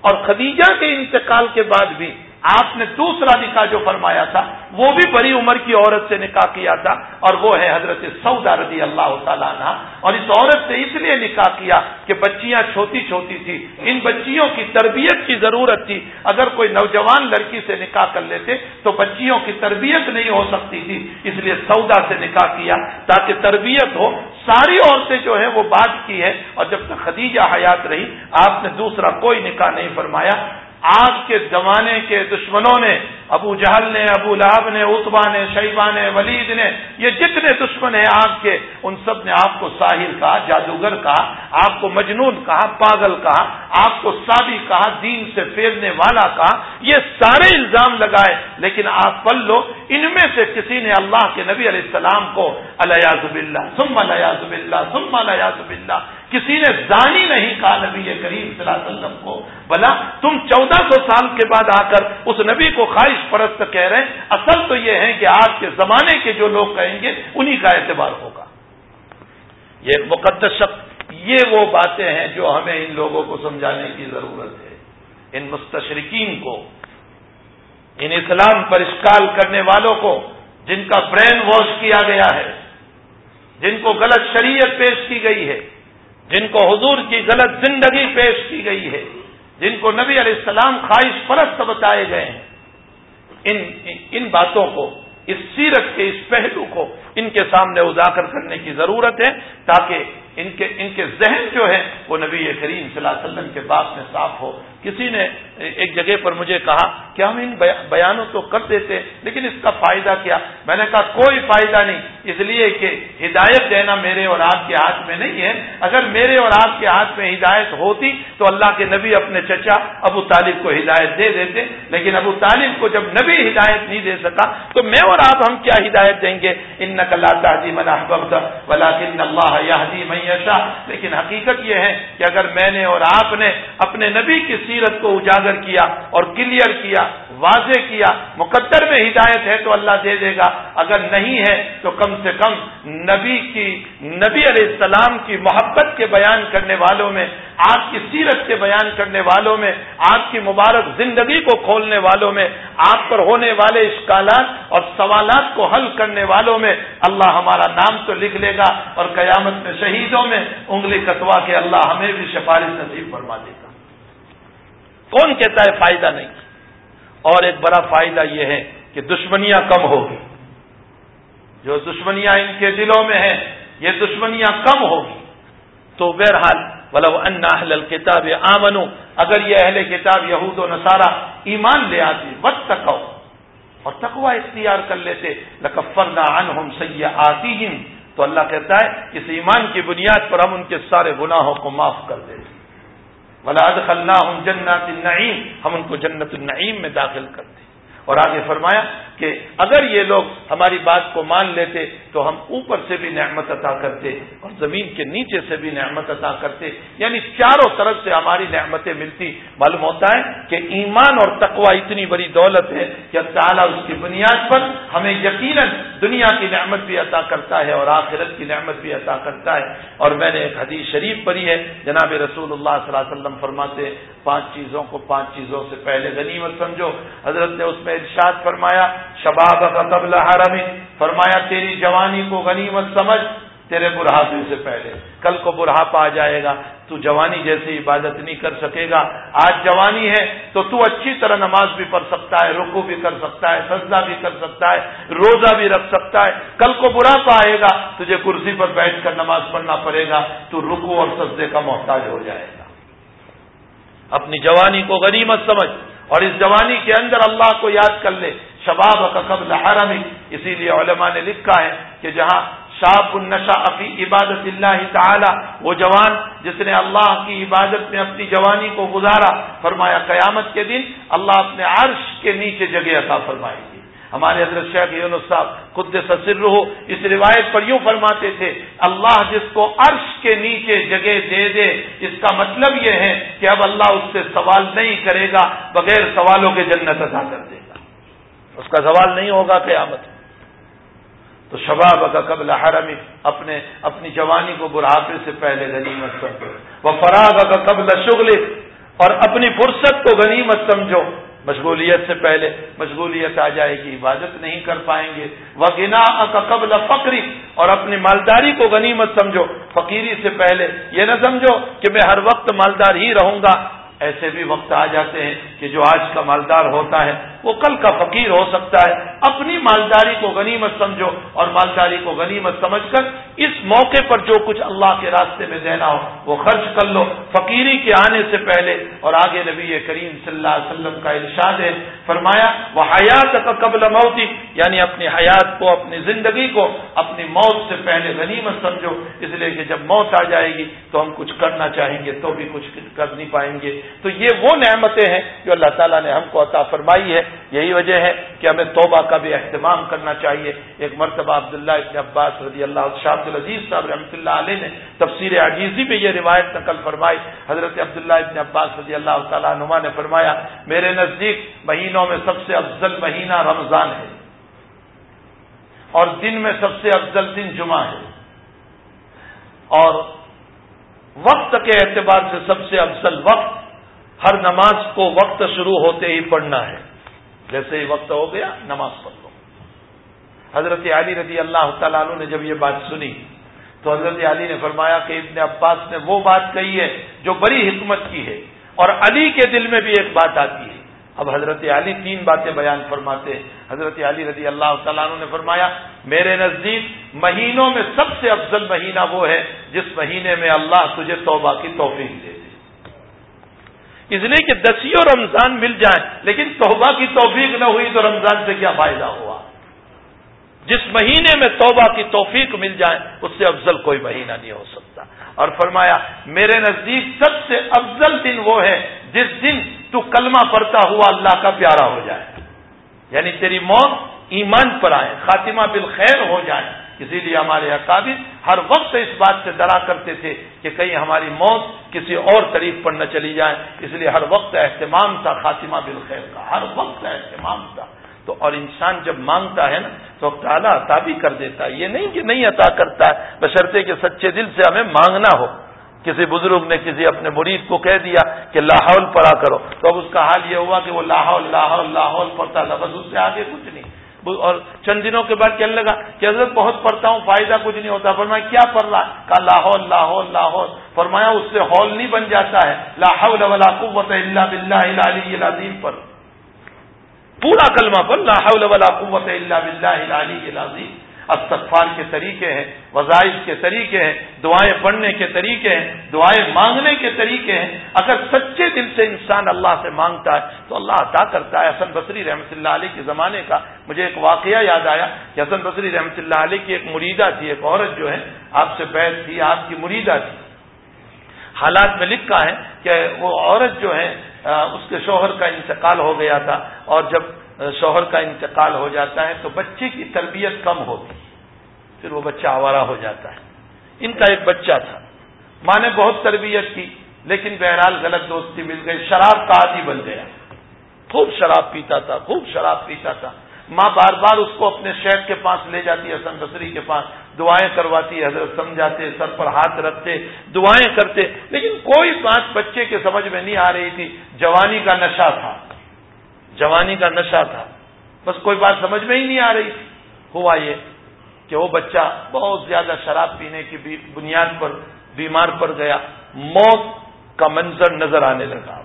اور خدیجہ کے انتقال کے بعد بھی آپ نے دوسرا نکاح جو فرمایا تھا، وہ بھی بڑی عمر کی عورت سے نکاح کیا تھا، اور وہ ہے حضرت سعودہ رضی اللہ تعالیٰ عنہ۔ اور اس عورت سے اس لیے نکاح کیا کہ بچیاں چھوٹی چھوٹی تھی، ان بچیوں کی تربیت کی ضرورت تھی۔ اگر کوئی نوجوان لڑکی سے نکاح کر لیتے تو بچیوں کی تربیت نہیں ہو سکتی تھی، اس لیے سودا سے نکاح کیا تاکہ تربیت ہو۔ ساری عورتیں جو ہیں وہ بات کی ہے اور جب تک خدیجہ حیات رہی، آپ نے دوسرا کوئی نکاح نہیں فرمایا۔ آج کے زمانے کے دشمنوں نے، ابو جہل نے، ابو لہب نے اتبا نے، شیبہ نے، ولید نے، یہ جتنے دشمن ہیں آگ کے، ان سب نے آپ کو ساحر کہا، جادوگر کہا، آپ کو مجنون کہا، پاگل کہا، آپ کو سابی کہا، دین سے پھیرنے والا کہا، یہ سارے الزام لگائے۔ لیکن آپ پل لو، ان میں سے کسی نے اللہ کے نبی علیہ السلام کو الیاز اللہ سم الیاز اللہ سم الیاز اللہ کسی نے زانی نہیں کہا نبی کریم صلی اللہ علیہ وسلم کو، بلا تم چودہ سو سال کے بعد آ کر اس نبی کو خواہش پرست کہہ رہے ہیں۔ اصل تو یہ ہے کہ آج کے زمانے کے جو لوگ کہیں گے، انہی کا اعتبار ہوگا۔ یہ ایک مقدس شخص، یہ وہ باتیں ہیں جو ہمیں ان لوگوں کو سمجھانے کی ضرورت ہے۔ ان مستشرقین کو، ان اسلام پر اشکال کرنے والوں کو، جن کا برین واش کیا گیا ہے، جن کو غلط شریعت پیش کی گئی ہے۔ جن کو حضور کی غلط زندگی پیش کی گئی ہے، جن کو نبی علیہ السلام خواہش پرست بتائے گئے ہیں۔ ان ان باتوں کو، اس سیرت کے اس پہلو کو ان کے سامنے اجاگر کرنے کی ضرورت ہے تاکہ ان کے ان کے ذہن جو ہے وہ نبی کریم صلی اللہ علیہ وسلم کے بعد میں صاف ہو۔ کسی نے ایک جگہ پر مجھے کہا کہ ہم ان بیانوں تو کر دیتے، لیکن اس کا فائدہ کیا؟ میں نے کہا کوئی فائدہ نہیں، اس لیے کہ ہدایت دینا میرے اور آپ کے ہاتھ میں نہیں ہے۔ اگر میرے اور آپ کے ہاتھ میں ہدایت ہوتی تو اللہ کے نبی اپنے چچا ابو طالب کو ہدایت دے دیتے، لیکن ابو طالب کو جب نبی ہدایت نہیں دے سکا تو میں اور آپ ہم کیا ہدایت دیں گے؟ ان نقل میشا لیکن حقیقت یہ ہے کہ اگر میں نے اور آپ نے اپنے نبی کی سیرت کو اجاگر کیا اور کلیئر کیا، واضح کیا، مقدر میں ہدایت ہے تو اللہ دے دے گا۔ اگر نہیں ہے تو کم سے کم نبی کی، نبی علیہ السلام کی محبت کے بیان کرنے والوں میں، آپ کی سیرت کے بیان کرنے والوں میں، آپ کی مبارک زندگی کو کھولنے والوں میں، آپ پر ہونے والے اشکالات اور سوالات کو حل کرنے والوں میں اللہ ہمارا نام تو لکھ لے گا اور قیامت میں شہید شہیدوں میں انگلی کتوا کے اللہ ہمیں بھی سفارش نصیب فرما دے گا۔ کون کہتا ہے فائدہ نہیں؟ اور ایک بڑا فائدہ یہ ہے کہ دشمنیاں کم ہوگی جو دشمنیاں ان کے دلوں میں ہیں، یہ دشمنیاں کم ہوگی تو بہرحال، ولو ان اہل الکتاب آمن اگر یہ اہل کتاب یہود و نصارہ ایمان لے آتے وقت تکو اور تقوا اختیار کر لیتے لکفر نہ ان تو اللہ کہتا ہے، اس ایمان کی بنیاد پر ہم ان کے سارے گناہوں کو معاف کر دیتے ولاد خلنا ہم جنت النعیم ہم ان کو جنت النعیم میں داخل کرتے اور آگے فرمایا کہ اگر یہ لوگ ہماری بات کو مان لیتے تو ہم اوپر سے بھی نعمت عطا کرتے اور زمین کے نیچے سے بھی نعمت عطا کرتے۔ یعنی چاروں طرف سے ہماری نعمتیں ملتی۔ معلوم ہوتا ہے کہ ایمان اور تقوا اتنی بڑی دولت ہے کہ تعالیٰ اس کی بنیاد پر ہمیں یقیناً دنیا کی نعمت بھی عطا کرتا ہے اور آخرت کی نعمت بھی عطا کرتا ہے۔ اور میں نے ایک حدیث شریف پڑھی ہے۔ جناب رسول اللہ صلی اللہ علیہ وسلم فرماتے پانچ چیزوں کو پانچ چیزوں سے پہلے غنیمت سمجھو۔ حضرت نے اس میں ارشاد فرمایا شباب کا قبل حرمی فرمایا، تیری جوانی کو غنیمت سمجھ، تیرے بڑھاپے سے پہلے۔ کل کو بڑھاپا آ جائے گا، تو جوانی جیسی عبادت نہیں کر سکے گا۔ آج جوانی ہے، تو تو اچھی طرح نماز بھی پڑھ سکتا ہے رکو بھی کر سکتا ہے، سجدہ بھی کر سکتا ہے، روزہ بھی رکھ سکتا ہے۔ کل کو بڑھاپا آئے گا، تجھے کرسی پر بیٹھ کر نماز پڑھنا پڑے گا، تو رکو اور سجدے کا محتاج ہو جائے گا۔ اپنی جوانی کو غنیمت سمجھ، اور اس جوانی کے اندر اللہ کو یاد کر لے۔ شباب کا قبل حرمی، اسی لیے علماء نے لکھا ہے کہ جہاں شاپ النشا فی عبادت اللہ تعالی، وہ جوان جس نے اللہ کی عبادت میں اپنی جوانی کو گزارا، فرمایا قیامت کے دن اللہ اپنے عرش کے نیچے جگہ عطا فرمائے گی۔ ہمارے حضرت شیخ یونس صاحب خود سسر ہو، اس روایت پر یوں فرماتے تھے، اللہ جس کو عرش کے نیچے جگہ دے دے، اس کا مطلب یہ ہے کہ اب اللہ اس سے سوال نہیں کرے گا، بغیر سوالوں کے جنت ادا کر دے۔ اس کا سوال نہیں ہوگا قیامت۔ تو شباب کا قبل حرمی اپنے اپنی جوانی کو بڑھاپے سے پہلے غنیمت سمجھو۔ وہ فراغ کا قبل شغل اور اپنی فرصت کو غنیمت سمجھو۔ مشغولیت سے پہلے مشغولیت آ جائے گی، عبادت نہیں کر پائیں گے۔ وہ گنا کا قبل فقری اور اپنی مالداری کو غنیمت سمجھو۔ فقیری سے پہلے یہ نہ سمجھو کہ میں ہر وقت مالدار ہی رہوں گا۔ ایسے بھی وقت آ جاتے ہیں کہ جو آج کا مالدار ہوتا ہے وہ کل کا فقیر ہو سکتا ہے۔ اپنی مالداری کو غنیمت سمجھو اور مالداری کو غنیمت سمجھ کر اس موقع پر جو کچھ اللہ کے راستے میں دینا ہو، وہ خرچ کر لو۔ فقیری کے آنے سے پہلے اور آگے نبی کریم صلی اللہ علیہ وسلم کا ارشاد ہے، فرمایا، وہ حیات کا قبل موتی یعنی اپنی حیات کو، اپنی زندگی کو، اپنی موت سے پہلے غنیمت سمجھو۔ اس لیے کہ جب موت آ جائے گی تو ہم کچھ کرنا چاہیں گے، تو بھی کچھ کر نہیں پائیں گے۔ تو یہ وہ نعمتیں ہیں جو اللہ تعالیٰ نے ہم کو عطا فرمائی ہے۔ یہی وجہ ہے کہ ہمیں توبہ کا بھی اہتمام کرنا چاہیے۔ ایک مرتبہ عبداللہ ابن عباس رضی اللہ شاہ عبد العزیز صاحب رحمۃ اللہ علیہ نے تفسیر عجیزی میں یہ روایت نقل فرمائی۔ حضرت عبداللہ ابن عباس رضی اللہ تعالیٰ نما نے فرمایا، میرے نزدیک مہینوں میں سب سے افضل مہینہ رمضان ہے۔ اور دن میں سب سے افضل دن جمعہ ہے۔ اور وقت کے اعتبار سے سب سے افضل وقت ہر نماز کو وقت شروع ہوتے ہی پڑھنا ہے۔ جیسے ہی وقت ہو گیا، نماز پڑھ لو حضرت علی رضی اللہ تعالیٰ عنہ نے جب یہ بات سنی، تو حضرت علی نے فرمایا کہ ابن عباس نے وہ بات کہی ہے جو بڑی حکمت کی ہے، اور علی کے دل میں بھی ایک بات آتی ہے۔ اب حضرت علی تین باتیں بیان فرماتے ہیں۔ حضرت علی رضی اللہ تعالیٰ عنہ نے فرمایا، میرے نزدیک مہینوں میں سب سے افضل مہینہ وہ ہے جس مہینے میں اللہ تجھے توبہ کی توفیق دے۔ اس لیے کہ دسیوں رمضان مل جائیں لیکن توبہ کی توفیق نہ ہوئی تو رمضان سے کیا فائدہ ہوا؟ جس مہینے میں توبہ کی توفیق مل جائے، اس سے افضل کوئی مہینہ نہیں ہو سکتا۔ اور فرمایا، میرے نزدیک سب سے افضل دن وہ ہے جس دن تو کلمہ پڑتا ہوا اللہ کا پیارا ہو جائے۔ یعنی تیری موت ایمان پر آئے، خاتمہ بالخیر ہو جائے۔ اسی لیے ہمارے اکابر ہر وقت اس بات سے ڈرا کرتے تھے کہ کہیں ہماری موت کسی اور طریق پر نہ چلی جائے۔ اس لیے ہر وقت اہتمام تھا خاتمہ بالخیر کا، ہر وقت اہتمام تھا۔ تو اور انسان جب مانگتا ہے نا، تو تعالیٰ عطا بھی کر دیتا ہے۔ یہ نہیں کہ نہیں عطا کرتا ہے، بشرطے کے سچے دل سے ہمیں مانگنا ہو۔ کسی بزرگ نے کسی اپنے مرید کو کہہ دیا کہ لاہور پڑھا کرو، تو اب اس کا حال یہ ہوا کہ وہ لاہور لاہور لاہور پڑھتا تھا بس اس سے آگے کچھ نہیں۔ اور چند دنوں کے بعد کہنے لگا کہ حضرت بہت پڑھتا ہوں، فائدہ کچھ نہیں ہوتا۔ فرمایا، کیا پڑھ رہا کہا لاہور لاہور لاہور فرمایا، اس سے ہال نہیں بن جاتا ہے۔ لاہور قوت اللہ بلّہ العظیم پر۔ پورا کلمہ پر لاہور قوت اللہ بلّہ العظیم۔ استغفار کے طریقے ہیں، وظائف کے طریقے ہیں، دعائیں پڑھنے کے طریقے ہیں، دعائیں مانگنے کے طریقے ہیں۔ اگر سچے دل سے انسان اللہ سے مانگتا ہے، تو اللہ عطا کرتا ہے۔ حسن بصری رحمۃ اللہ علیہ کے زمانے کا مجھے ایک واقعہ یاد آیا کہ حسن بصری رحمۃ اللہ علیہ کی ایک مریدہ تھی، ایک عورت جو ہے، آپ سے بیت تھی، آپ کی مریدہ تھی۔ حالات میں لکھا ہے کہ وہ عورت جو ہے اس کے شوہر کا انتقال ہو گیا تھا اور جب شوہر کا انتقال ہو جاتا ہے تو بچے کی تربیت کم ہوتی پھر وہ بچہ آوارہ ہو جاتا ہے۔ ان کا ایک بچہ تھا۔ ماں نے بہت تربیت کی، لیکن بہرحال غلط دوستی مل گئی۔ شراب کا عادی بن گیا۔ خوب شراب پیتا تھا، خوب شراب پیتا تھا۔ ماں بار بار اس کو اپنے شیخ کے پاس لے جاتی، حسن بصری کے پاس دعائیں کرواتی، حضرت سمجھاتے، سر پر ہاتھ رکھتے، دعائیں کرتے۔ لیکن کوئی بات بچے کے سمجھ میں نہیں آ رہی تھی۔ جوانی کا نشہ تھا۔ جوانی کا نشہ تھا۔ بس کوئی بات سمجھ میں ہی نہیں آ رہی۔ ہوا یہ کہ وہ بچہ بہت زیادہ شراب پینے کی بنیاد پر، بیمار پڑ گیا۔ موت کا منظر نظر آنے لگا۔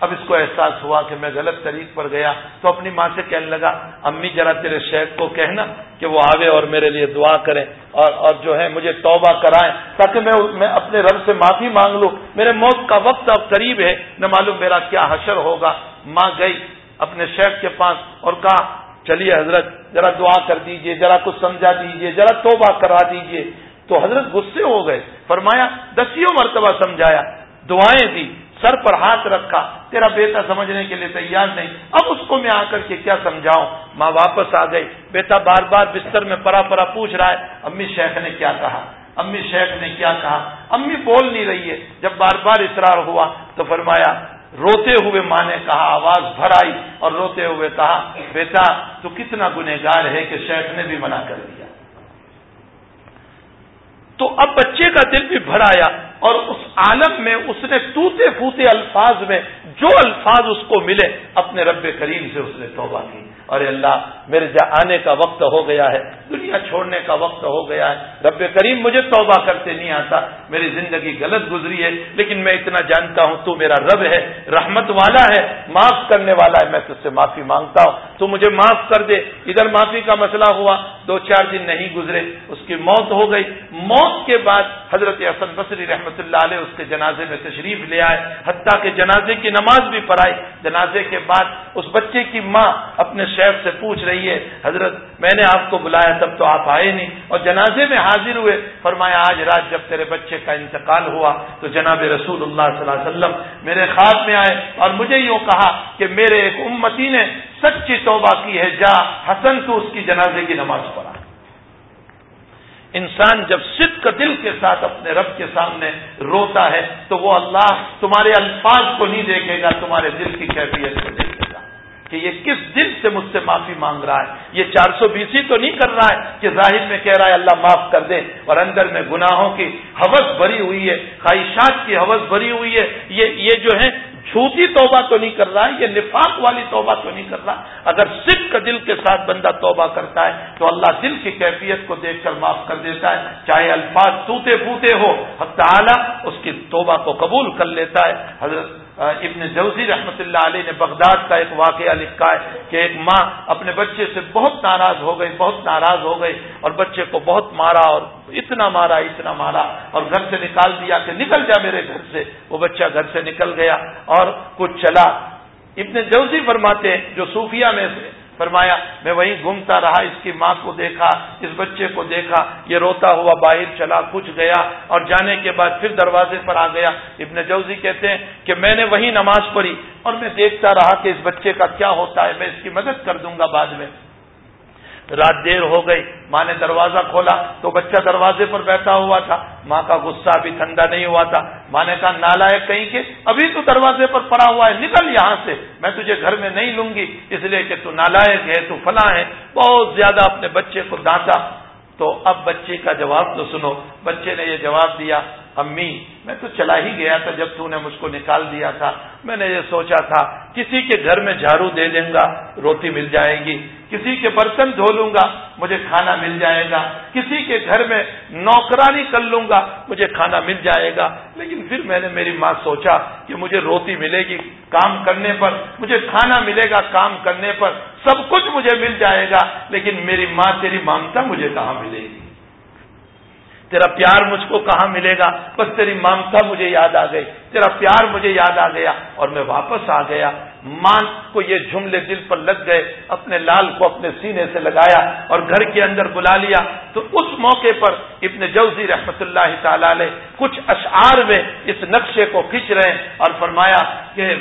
اب اس کو احساس ہوا کہ میں غلط طریق پر گیا تو اپنی ماں سے کہنے لگا، امی ذرا تیرے شیخ کو کہنا کہ وہ آوے اور میرے لیے دعا کریں اور اور جو ہے مجھے توبہ کرائیں تاکہ میں میں اپنے رب سے معافی مانگ لوں۔ میرے موت کا وقت اب قریب ہے، نہ معلوم میرا کیا حشر ہوگا۔ ماں گئی اپنے شیخ کے پاس اور کہا، چلیے حضرت، ذرا دعا کر دیجیے، ذرا کچھ سمجھا دیجیے، ذرا توبہ کرا دیجیے۔ تو حضرت غصے ہو گئے۔ فرمایا، دسیوں مرتبہ سمجھایا، دعائیں دی، سر پر ہاتھ رکھا، تیرا بیٹا سمجھنے کے لیے تیار نہیں، اب اس کو میں آ کر کے کیا سمجھاؤں؟ ماں واپس آ گئی۔ بیٹا بار بار بستر میں پرا پرا پوچھ رہا ہے، امی شیخ نے کیا کہا؟ امی شیخ نے کیا کہا؟ امی بول نہیں رہی ہے۔ جب بار بار اصرار ہوا تو فرمایا روتے ہوئے ماں نے کہا، آواز بھر آئی اور روتے ہوئے کہا، بیٹا، تو کتنا گنہگار ہے کہ شیخ نے بھی منع کر دیا۔ تو اب بچے کا دل بھی بھر آیا اور اس عالم میں، اس نے ٹوتے پھوتے الفاظ میں جو الفاظ اس کو ملے اپنے رب کریم سے اس نے توبہ کی۔ اور اللہ، میرے آنے کا وقت ہو گیا ہے، دنیا چھوڑنے کا وقت ہو گیا ہے۔ رب کریم مجھے توبہ کرتے نہیں آتا، میری زندگی غلط گزری ہے، لیکن میں اتنا جانتا ہوں، تو میرا رب ہے، رحمت والا ہے، معاف کرنے والا ہے، میں تجھ سے معافی مانگتا ہوں۔ تو مجھے معاف کر دے۔ ادھر معافی کا مسئلہ ہوا، دو چار دن نہیں گزرے، اس کی موت ہو گئی۔ موت کے بعد حضرت حسن بصری رحمت اللہ علیہ اس کے جنازے میں تشریف لے آئے۔ حتیٰ کہ جنازے کی نماز نماز بھی پڑھائی۔ جنازے کے بعد اس بچے کی ماں اپنے شیخ سے پوچھ رہی ہے، حضرت، میں نے آپ کو بلایا، تب تو آپ آئے نہیں۔ اور جنازے میں حاضر ہوئے۔ فرمایا، آج رات جب تیرے بچے کا انتقال ہوا، تو جناب رسول اللہ صلی اللہ علیہ وسلم میرے خواب میں آئے اور مجھے یوں کہا کہ میرے ایک امتی نے سچی توبہ کی ہے، جا حسن تو اس کی جنازے کی نماز پڑھا۔ انسان جب صدق دل کے ساتھ اپنے رب کے سامنے روتا ہے، تو وہ اللہ تمہارے الفاظ کو نہیں دیکھے گا، تمہارے دل کی کیفیت کو دیکھے گا۔ کہ یہ کس دل سے مجھ سے معافی مانگ رہا ہے؟ یہ چار سو بیسی تو نہیں کر رہا ہے کہ ظاہر میں کہہ رہا ہے، اللہ معاف کر دے۔ اور اندر میں گناہوں کی حوث بھری ہوئی ہے، خواہشات کی حوث بھری ہوئی ہے۔ یہ یہ جو ہے جھوٹی توبہ تو نہیں کر رہا ہے یہ نفاق والی توبہ تو نہیں کر رہا۔ اگر صرف کا دل کے ساتھ بندہ توبہ کرتا ہے، تو اللہ دل کی کیفیت کو دیکھ کر معاف کر دیتا ہے۔ چاہے الفاظ ٹوتے پھوتے ہو، حق تعالی اس کی توبہ کو قبول کر لیتا ہے۔ حضرت ابن جوزی رحمۃ اللہ علیہ نے بغداد کا ایک واقعہ لکھا ہے کہ ایک ماں اپنے بچے سے بہت ناراض ہو گئی، بہت ناراض ہو گئی اور بچے کو بہت مارا اور اتنا مارا اتنا مارا اور گھر سے نکال دیا کہ نکل جا میرے گھر سے۔ وہ بچہ گھر سے نکل گیا اور کچھ چلا۔ ابن جوزی فرماتے ہیں، جو صوفیہ میں سے فرمایا، میں وہیں گھومتا رہا، اس کی ماں کو دیکھا، اس بچے کو دیکھا، یہ روتا ہوا باہر چلا، کچھ گیا اور جانے کے بعد پھر دروازے پر آ گیا۔ ابن جوزی کہتے ہیں کہ میں نے وہی نماز پڑھی اور میں دیکھتا رہا کہ اس بچے کا کیا ہوتا ہے، میں اس کی مدد کر دوں گا بعد میں۔ رات دیر ہو گئی، ماں نے دروازہ کھولا تو بچہ دروازے پر بیٹھا ہوا تھا۔ ماں کا غصہ ابھی ٹھنڈا نہیں ہوا تھا۔ ماں نے کہا نالا ہے کہیں کہ ابھی تو دروازے پر پڑا ہوا ہے، نکل یہاں سے، میں تجھے گھر میں نہیں لوں گی، اس لیے کہ تو نالائق ہے، تو فلاں ہے۔ بہت زیادہ اپنے بچے کو ڈانٹا۔ تو اب بچے کا جواب تو سنو۔ بچے نے یہ جواب دیا، امی، میں تو چلا ہی گیا تھا جب تو نے مجھ کو نکال دیا تھا۔ میں نے یہ سوچا تھا، کسی کے گھر میں جھاڑو دے دیں گا، روٹی مل جائے گی۔ کسی کے برتن دھو لوں گا، مجھے کھانا مل جائے گا۔ کسی کے گھر میں نوکرانی کر لوں گا، مجھے کھانا مل جائے گا۔ لیکن پھر میں نے میری ماں سوچا کہ مجھے روٹی ملے گی کام کرنے پر، مجھے کھانا ملے گا کام کرنے پر، سب کچھ مجھے مل جائے گا، لیکن میری ماں تیری مانگتا مجھے کہاں ملے گی؟ تیرا پیار مجھ کو کہاں ملے گا؟ بس تیری مامتا مجھے یاد آ گئی، تیرا پیار مجھے یاد آ گیا اور میں واپس آ گیا۔ ماں کو یہ جملے دل پر لگ گئے، اپنے لال کو اپنے سینے سے لگایا اور گھر کے اندر بلا لیا۔ تو اس موقع پر ابن جوزی رحمت اللہ تعالی علیہ کچھ اشعار میں اس نقشے کو کھینچ رہے ہیں اور فرمایا کہ،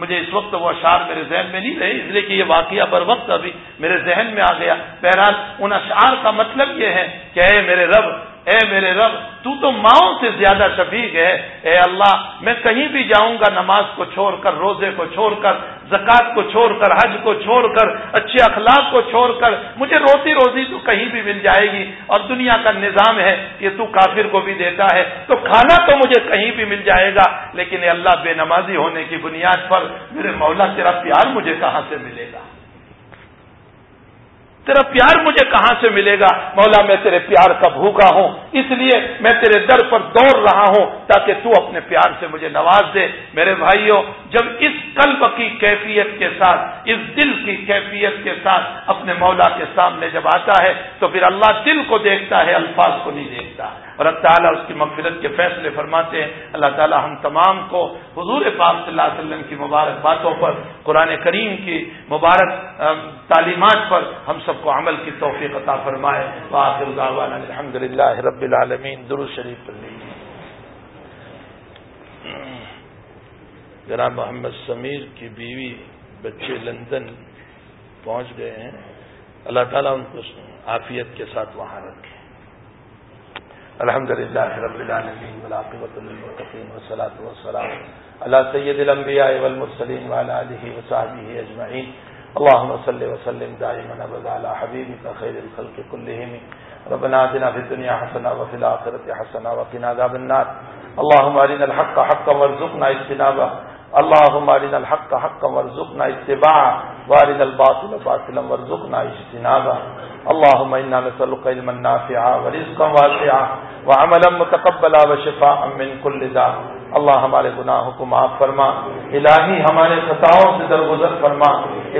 مجھے اس وقت وہ اشعار میرے ذہن میں نہیں رہے، اس لیے کہ یہ واقعہ بر وقت ابھی میرے ذہن میں آ گیا۔ بہرحال ان اشعار کا مطلب یہ ہے کہ اے میرے رب اے میرے رب، تو تو ماؤں سے زیادہ شفیق ہے۔ اے اللہ، میں کہیں بھی جاؤں گا، نماز کو چھوڑ کر، روزے کو چھوڑ کر، زکوٰۃ کو چھوڑ کر، حج کو چھوڑ کر، اچھے اخلاق کو چھوڑ کر، مجھے روتی روزی تو کہیں بھی مل جائے گی۔ اور دنیا کا نظام ہے کہ تو کافر کو بھی دیتا ہے۔ تو کھانا تو مجھے کہیں بھی مل جائے گا، لیکن اے اللہ، بے نمازی ہونے کی بنیاد پر میرے مولا تیرا پیار مجھے کہاں سے ملے گا؟ تیرا پیار مجھے کہاں سے ملے گا؟ مولا، میں تیرے پیار کا بھوکا ہوں، اس لیے میں تیرے در پر دوڑ رہا ہوں تاکہ تو اپنے پیار سے مجھے نواز دے۔ میرے بھائیوں، جب اس قلب کی کیفیت کے ساتھ، اس دل کی کیفیت کے ساتھ اپنے مولا کے سامنے جب آتا ہے، تو پھر اللہ دل کو دیکھتا ہے، الفاظ کو نہیں دیکھتا۔ ہے اور اللہ تعالیٰ اس کی مغفرت کے فیصلے فرماتے ہیں۔ اللہ تعالیٰ ہم تمام کو حضور پاک صلی اللہ علیہ وسلم کی مبارک باتوں پر، قرآن کریم کی مبارک تعلیمات پر ہم سب کو عمل کی توفیق عطا فرمائے۔ الحمد للہ رب العالمین۔ شریف جناب محمد سمیر کی بیوی، بچے لندن پہنچ گئے ہیں۔ اللہ تعالیٰ ان کو عافیت کے ساتھ وہاں رکھے۔ الحمد لله رب العالمين والعاقبة للمتقين والصلاة والسلام على سيد الأنبياء والمرسلين وعلى آله وصحبه أجمعين اللهم صل وسلم دائما أبدا على حبيبك خير الخلق كلهم ربنا آتنا في الدنيا حسنة وفي الآخرة حسنة وقنا عذاب النار۔ اللهم أرنا الحق حقا وارزقنا اجتنابه اللہ مارن الحق کا حق ورژنا اتباع وارن الباطل باطل ورژنا اجتنابا اللهم انا نسالك علما نافعا ورزقا واسعا وعملا متقبلا وشفاء من كل داء اللہ ہمارے گناہوں کو معاف فرما الہی ہمارے خطاؤں سے درگزر فرما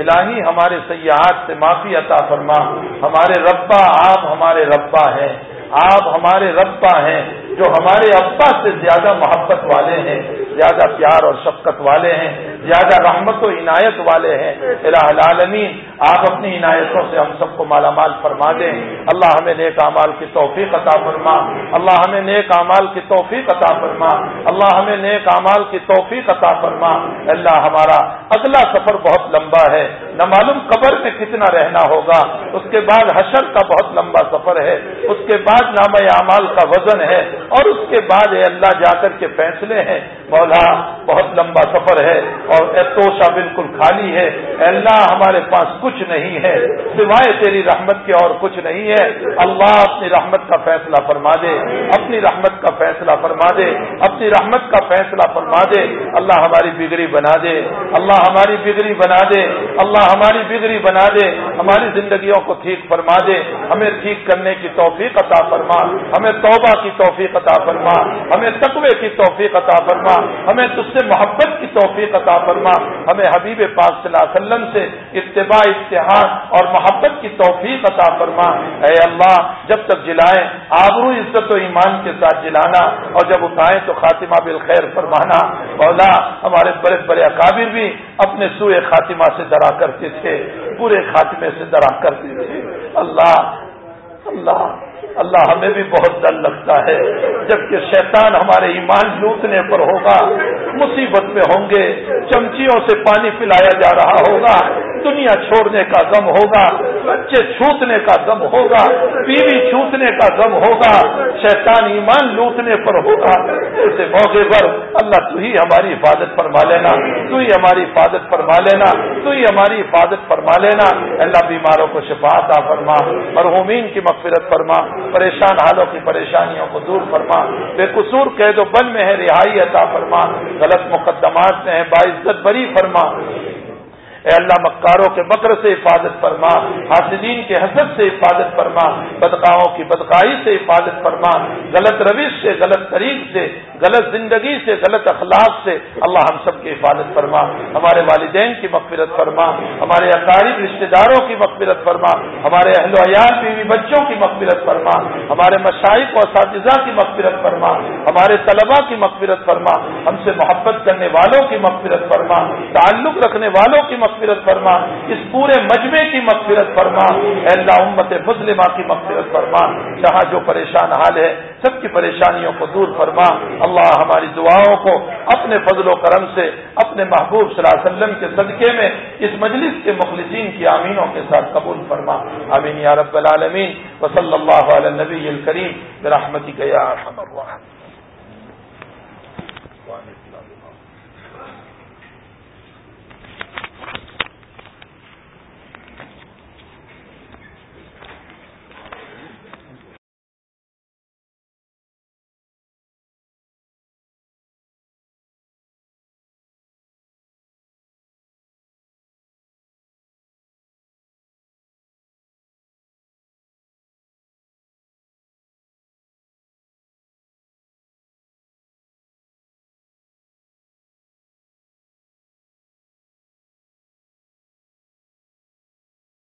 الہی ہمارے سیاحت سے معافی عطا فرما ہمارے ربا آپ ہمارے ربا ہیں آپ ہمارے ربا ہیں جو ہمارے ابا سے زیادہ محبت والے ہیں، زیادہ پیار اور شفقت والے ہیں، زیادہ رحمت و عنایت والے ہیں۔ الہ العالمین، آپ اپنی عنایتوں سے ہم سب کو مالا مال فرما دیں۔ اللہ ہمیں نیک اعمال کی توفیق عطا فرما۔ اللہ ہمیں نیک اعمال کی توفیق عطا فرما۔ اللہ ہمیں نیک اعمال کی توفیق عطا فرما۔ اللہ ہمارا اگلا سفر بہت لمبا ہے۔ نہ معلوم قبر میں کتنا رہنا ہوگا۔ اس کے بعد حشر کا بہت لمبا سفر ہے۔ اس کے بعد نام اعمال کا وزن ہے۔ اور اس کے بعد اللہ جا کر کے فیصلے ہیں مولا، بہت لمبا سفر ہے اور توشا بالکل خالی ہے۔ اللہ، ہمارے پاس کچھ نہیں ہے۔ سوائے تیری رحمت کے اور کچھ نہیں ہے۔ اللہ اپنی رحمت کا فیصلہ فرما دے۔ اپنی رحمت کا فیصلہ فرما دے۔ اپنی رحمت کا فیصلہ فرما دے۔ اللہ ہماری بگڑی بنا دے۔ اللہ ہماری بگڑی بنا دے۔ اللہ ہماری بگڑی بنا دے۔ ہماری زندگیوں کو ٹھیک فرما دے۔ ہمیں ٹھیک کرنے کی توفیق عطا فرما۔ ہمیں توبہ کی توفیق عطا فرما۔ ہمیں تقوی کی توفیق عطا فرما۔ ہمیں تجھ سے محبت کی توفیق عطا فرما۔ ہمیں حبیب پاک صلی اللہ علیہ وسلم سے اتباع، اتحاد اور محبت کی توفیق عطا فرما۔ اے اللہ، جب تک جلائیں، آبرو عزت و ایمان کے ساتھ جلانا اور جب اٹھائیں تو خاتمہ بالخیر فرمانا۔ مولا، ہمارے بڑے بڑے اکابر بھی اپنے سوئے خاتمہ سے درا کرتے تھے، پورے خاتمے سے درا کرتے تھے۔ اللہ اللہ۔ اللہ ہمیں بھی بہت ڈر لگتا ہے۔ جبکہ شیطان ہمارے ایمان لوٹنے پر ہوگا، مصیبت میں ہوں گے، چمچیوں سے پانی پلایا جا رہا ہوگا، دنیا چھوڑنے کا غم ہوگا۔ بچے چھوٹنے کا غم ہوگا، بیوی چھوٹنے کا غم ہوگا، شیطان ایمان لوٹنے پر ہوگا۔ اسے موقع پر اللہ تو ہی ہماری حفاظت فرما لینا، تو ہی ہماری حفاظت فرما لینا، تو ہی ہماری حفاظت فرما لینا۔ اللہ بیماروں کو شفاعت فرما، مرحومین کی مغفرت فرما، پریشان حالوں کی پریشانیوں کو دور فرما۔ بے قصور قید و بند میں ہے، رہائی عطا فرما۔ غلط مقدمات میں ہے، باعزت بری فرما۔ اے اللہ مکاروں کے مکر سے حفاظت فرما، حاصلین کے حسد سے حفاظت فرما بدکاؤں کی بدکائی سے حفاظت فرما، غلط روش سے، غلط طریق سے، غلط زندگی سے، غلط اخلاق سے اللہ ہم سب کی حفاظت فرما، ہمارے والدین کی مغفرت فرما، ہمارے اقارب رشتے داروں کی مغفرت فرما، ہمارے اہل ویال بیوی بچوں کی مغفرت فرما، ہمارے مشائق و اساتذہ کی مغفرت فرما، ہمارے طلبا کی مغفرت فرما، ہم سے محبت کرنے والوں کی مغفرت فرما، تعلق رکھنے والوں کی مغفرت مغفرت فرما۔ اس پورے مجمے کی مغفرت فرما۔ اے اللہ امت مسلمہ کی مغفرت فرما۔ جہاں جو پریشان حال ہے، سب کی پریشانیوں کو دور فرما۔ اللہ ہماری دعاؤں کو اپنے فضل و کرم سے، اپنے محبوب صلی اللہ علیہ وسلم کے صدقے میں، اس مجلس کے مخلصین کی آمینوں کے ساتھ قبول فرما۔ امین یا رب العالمین۔ وصلی اللہ علیہ نبی الکریم رحمتی گیا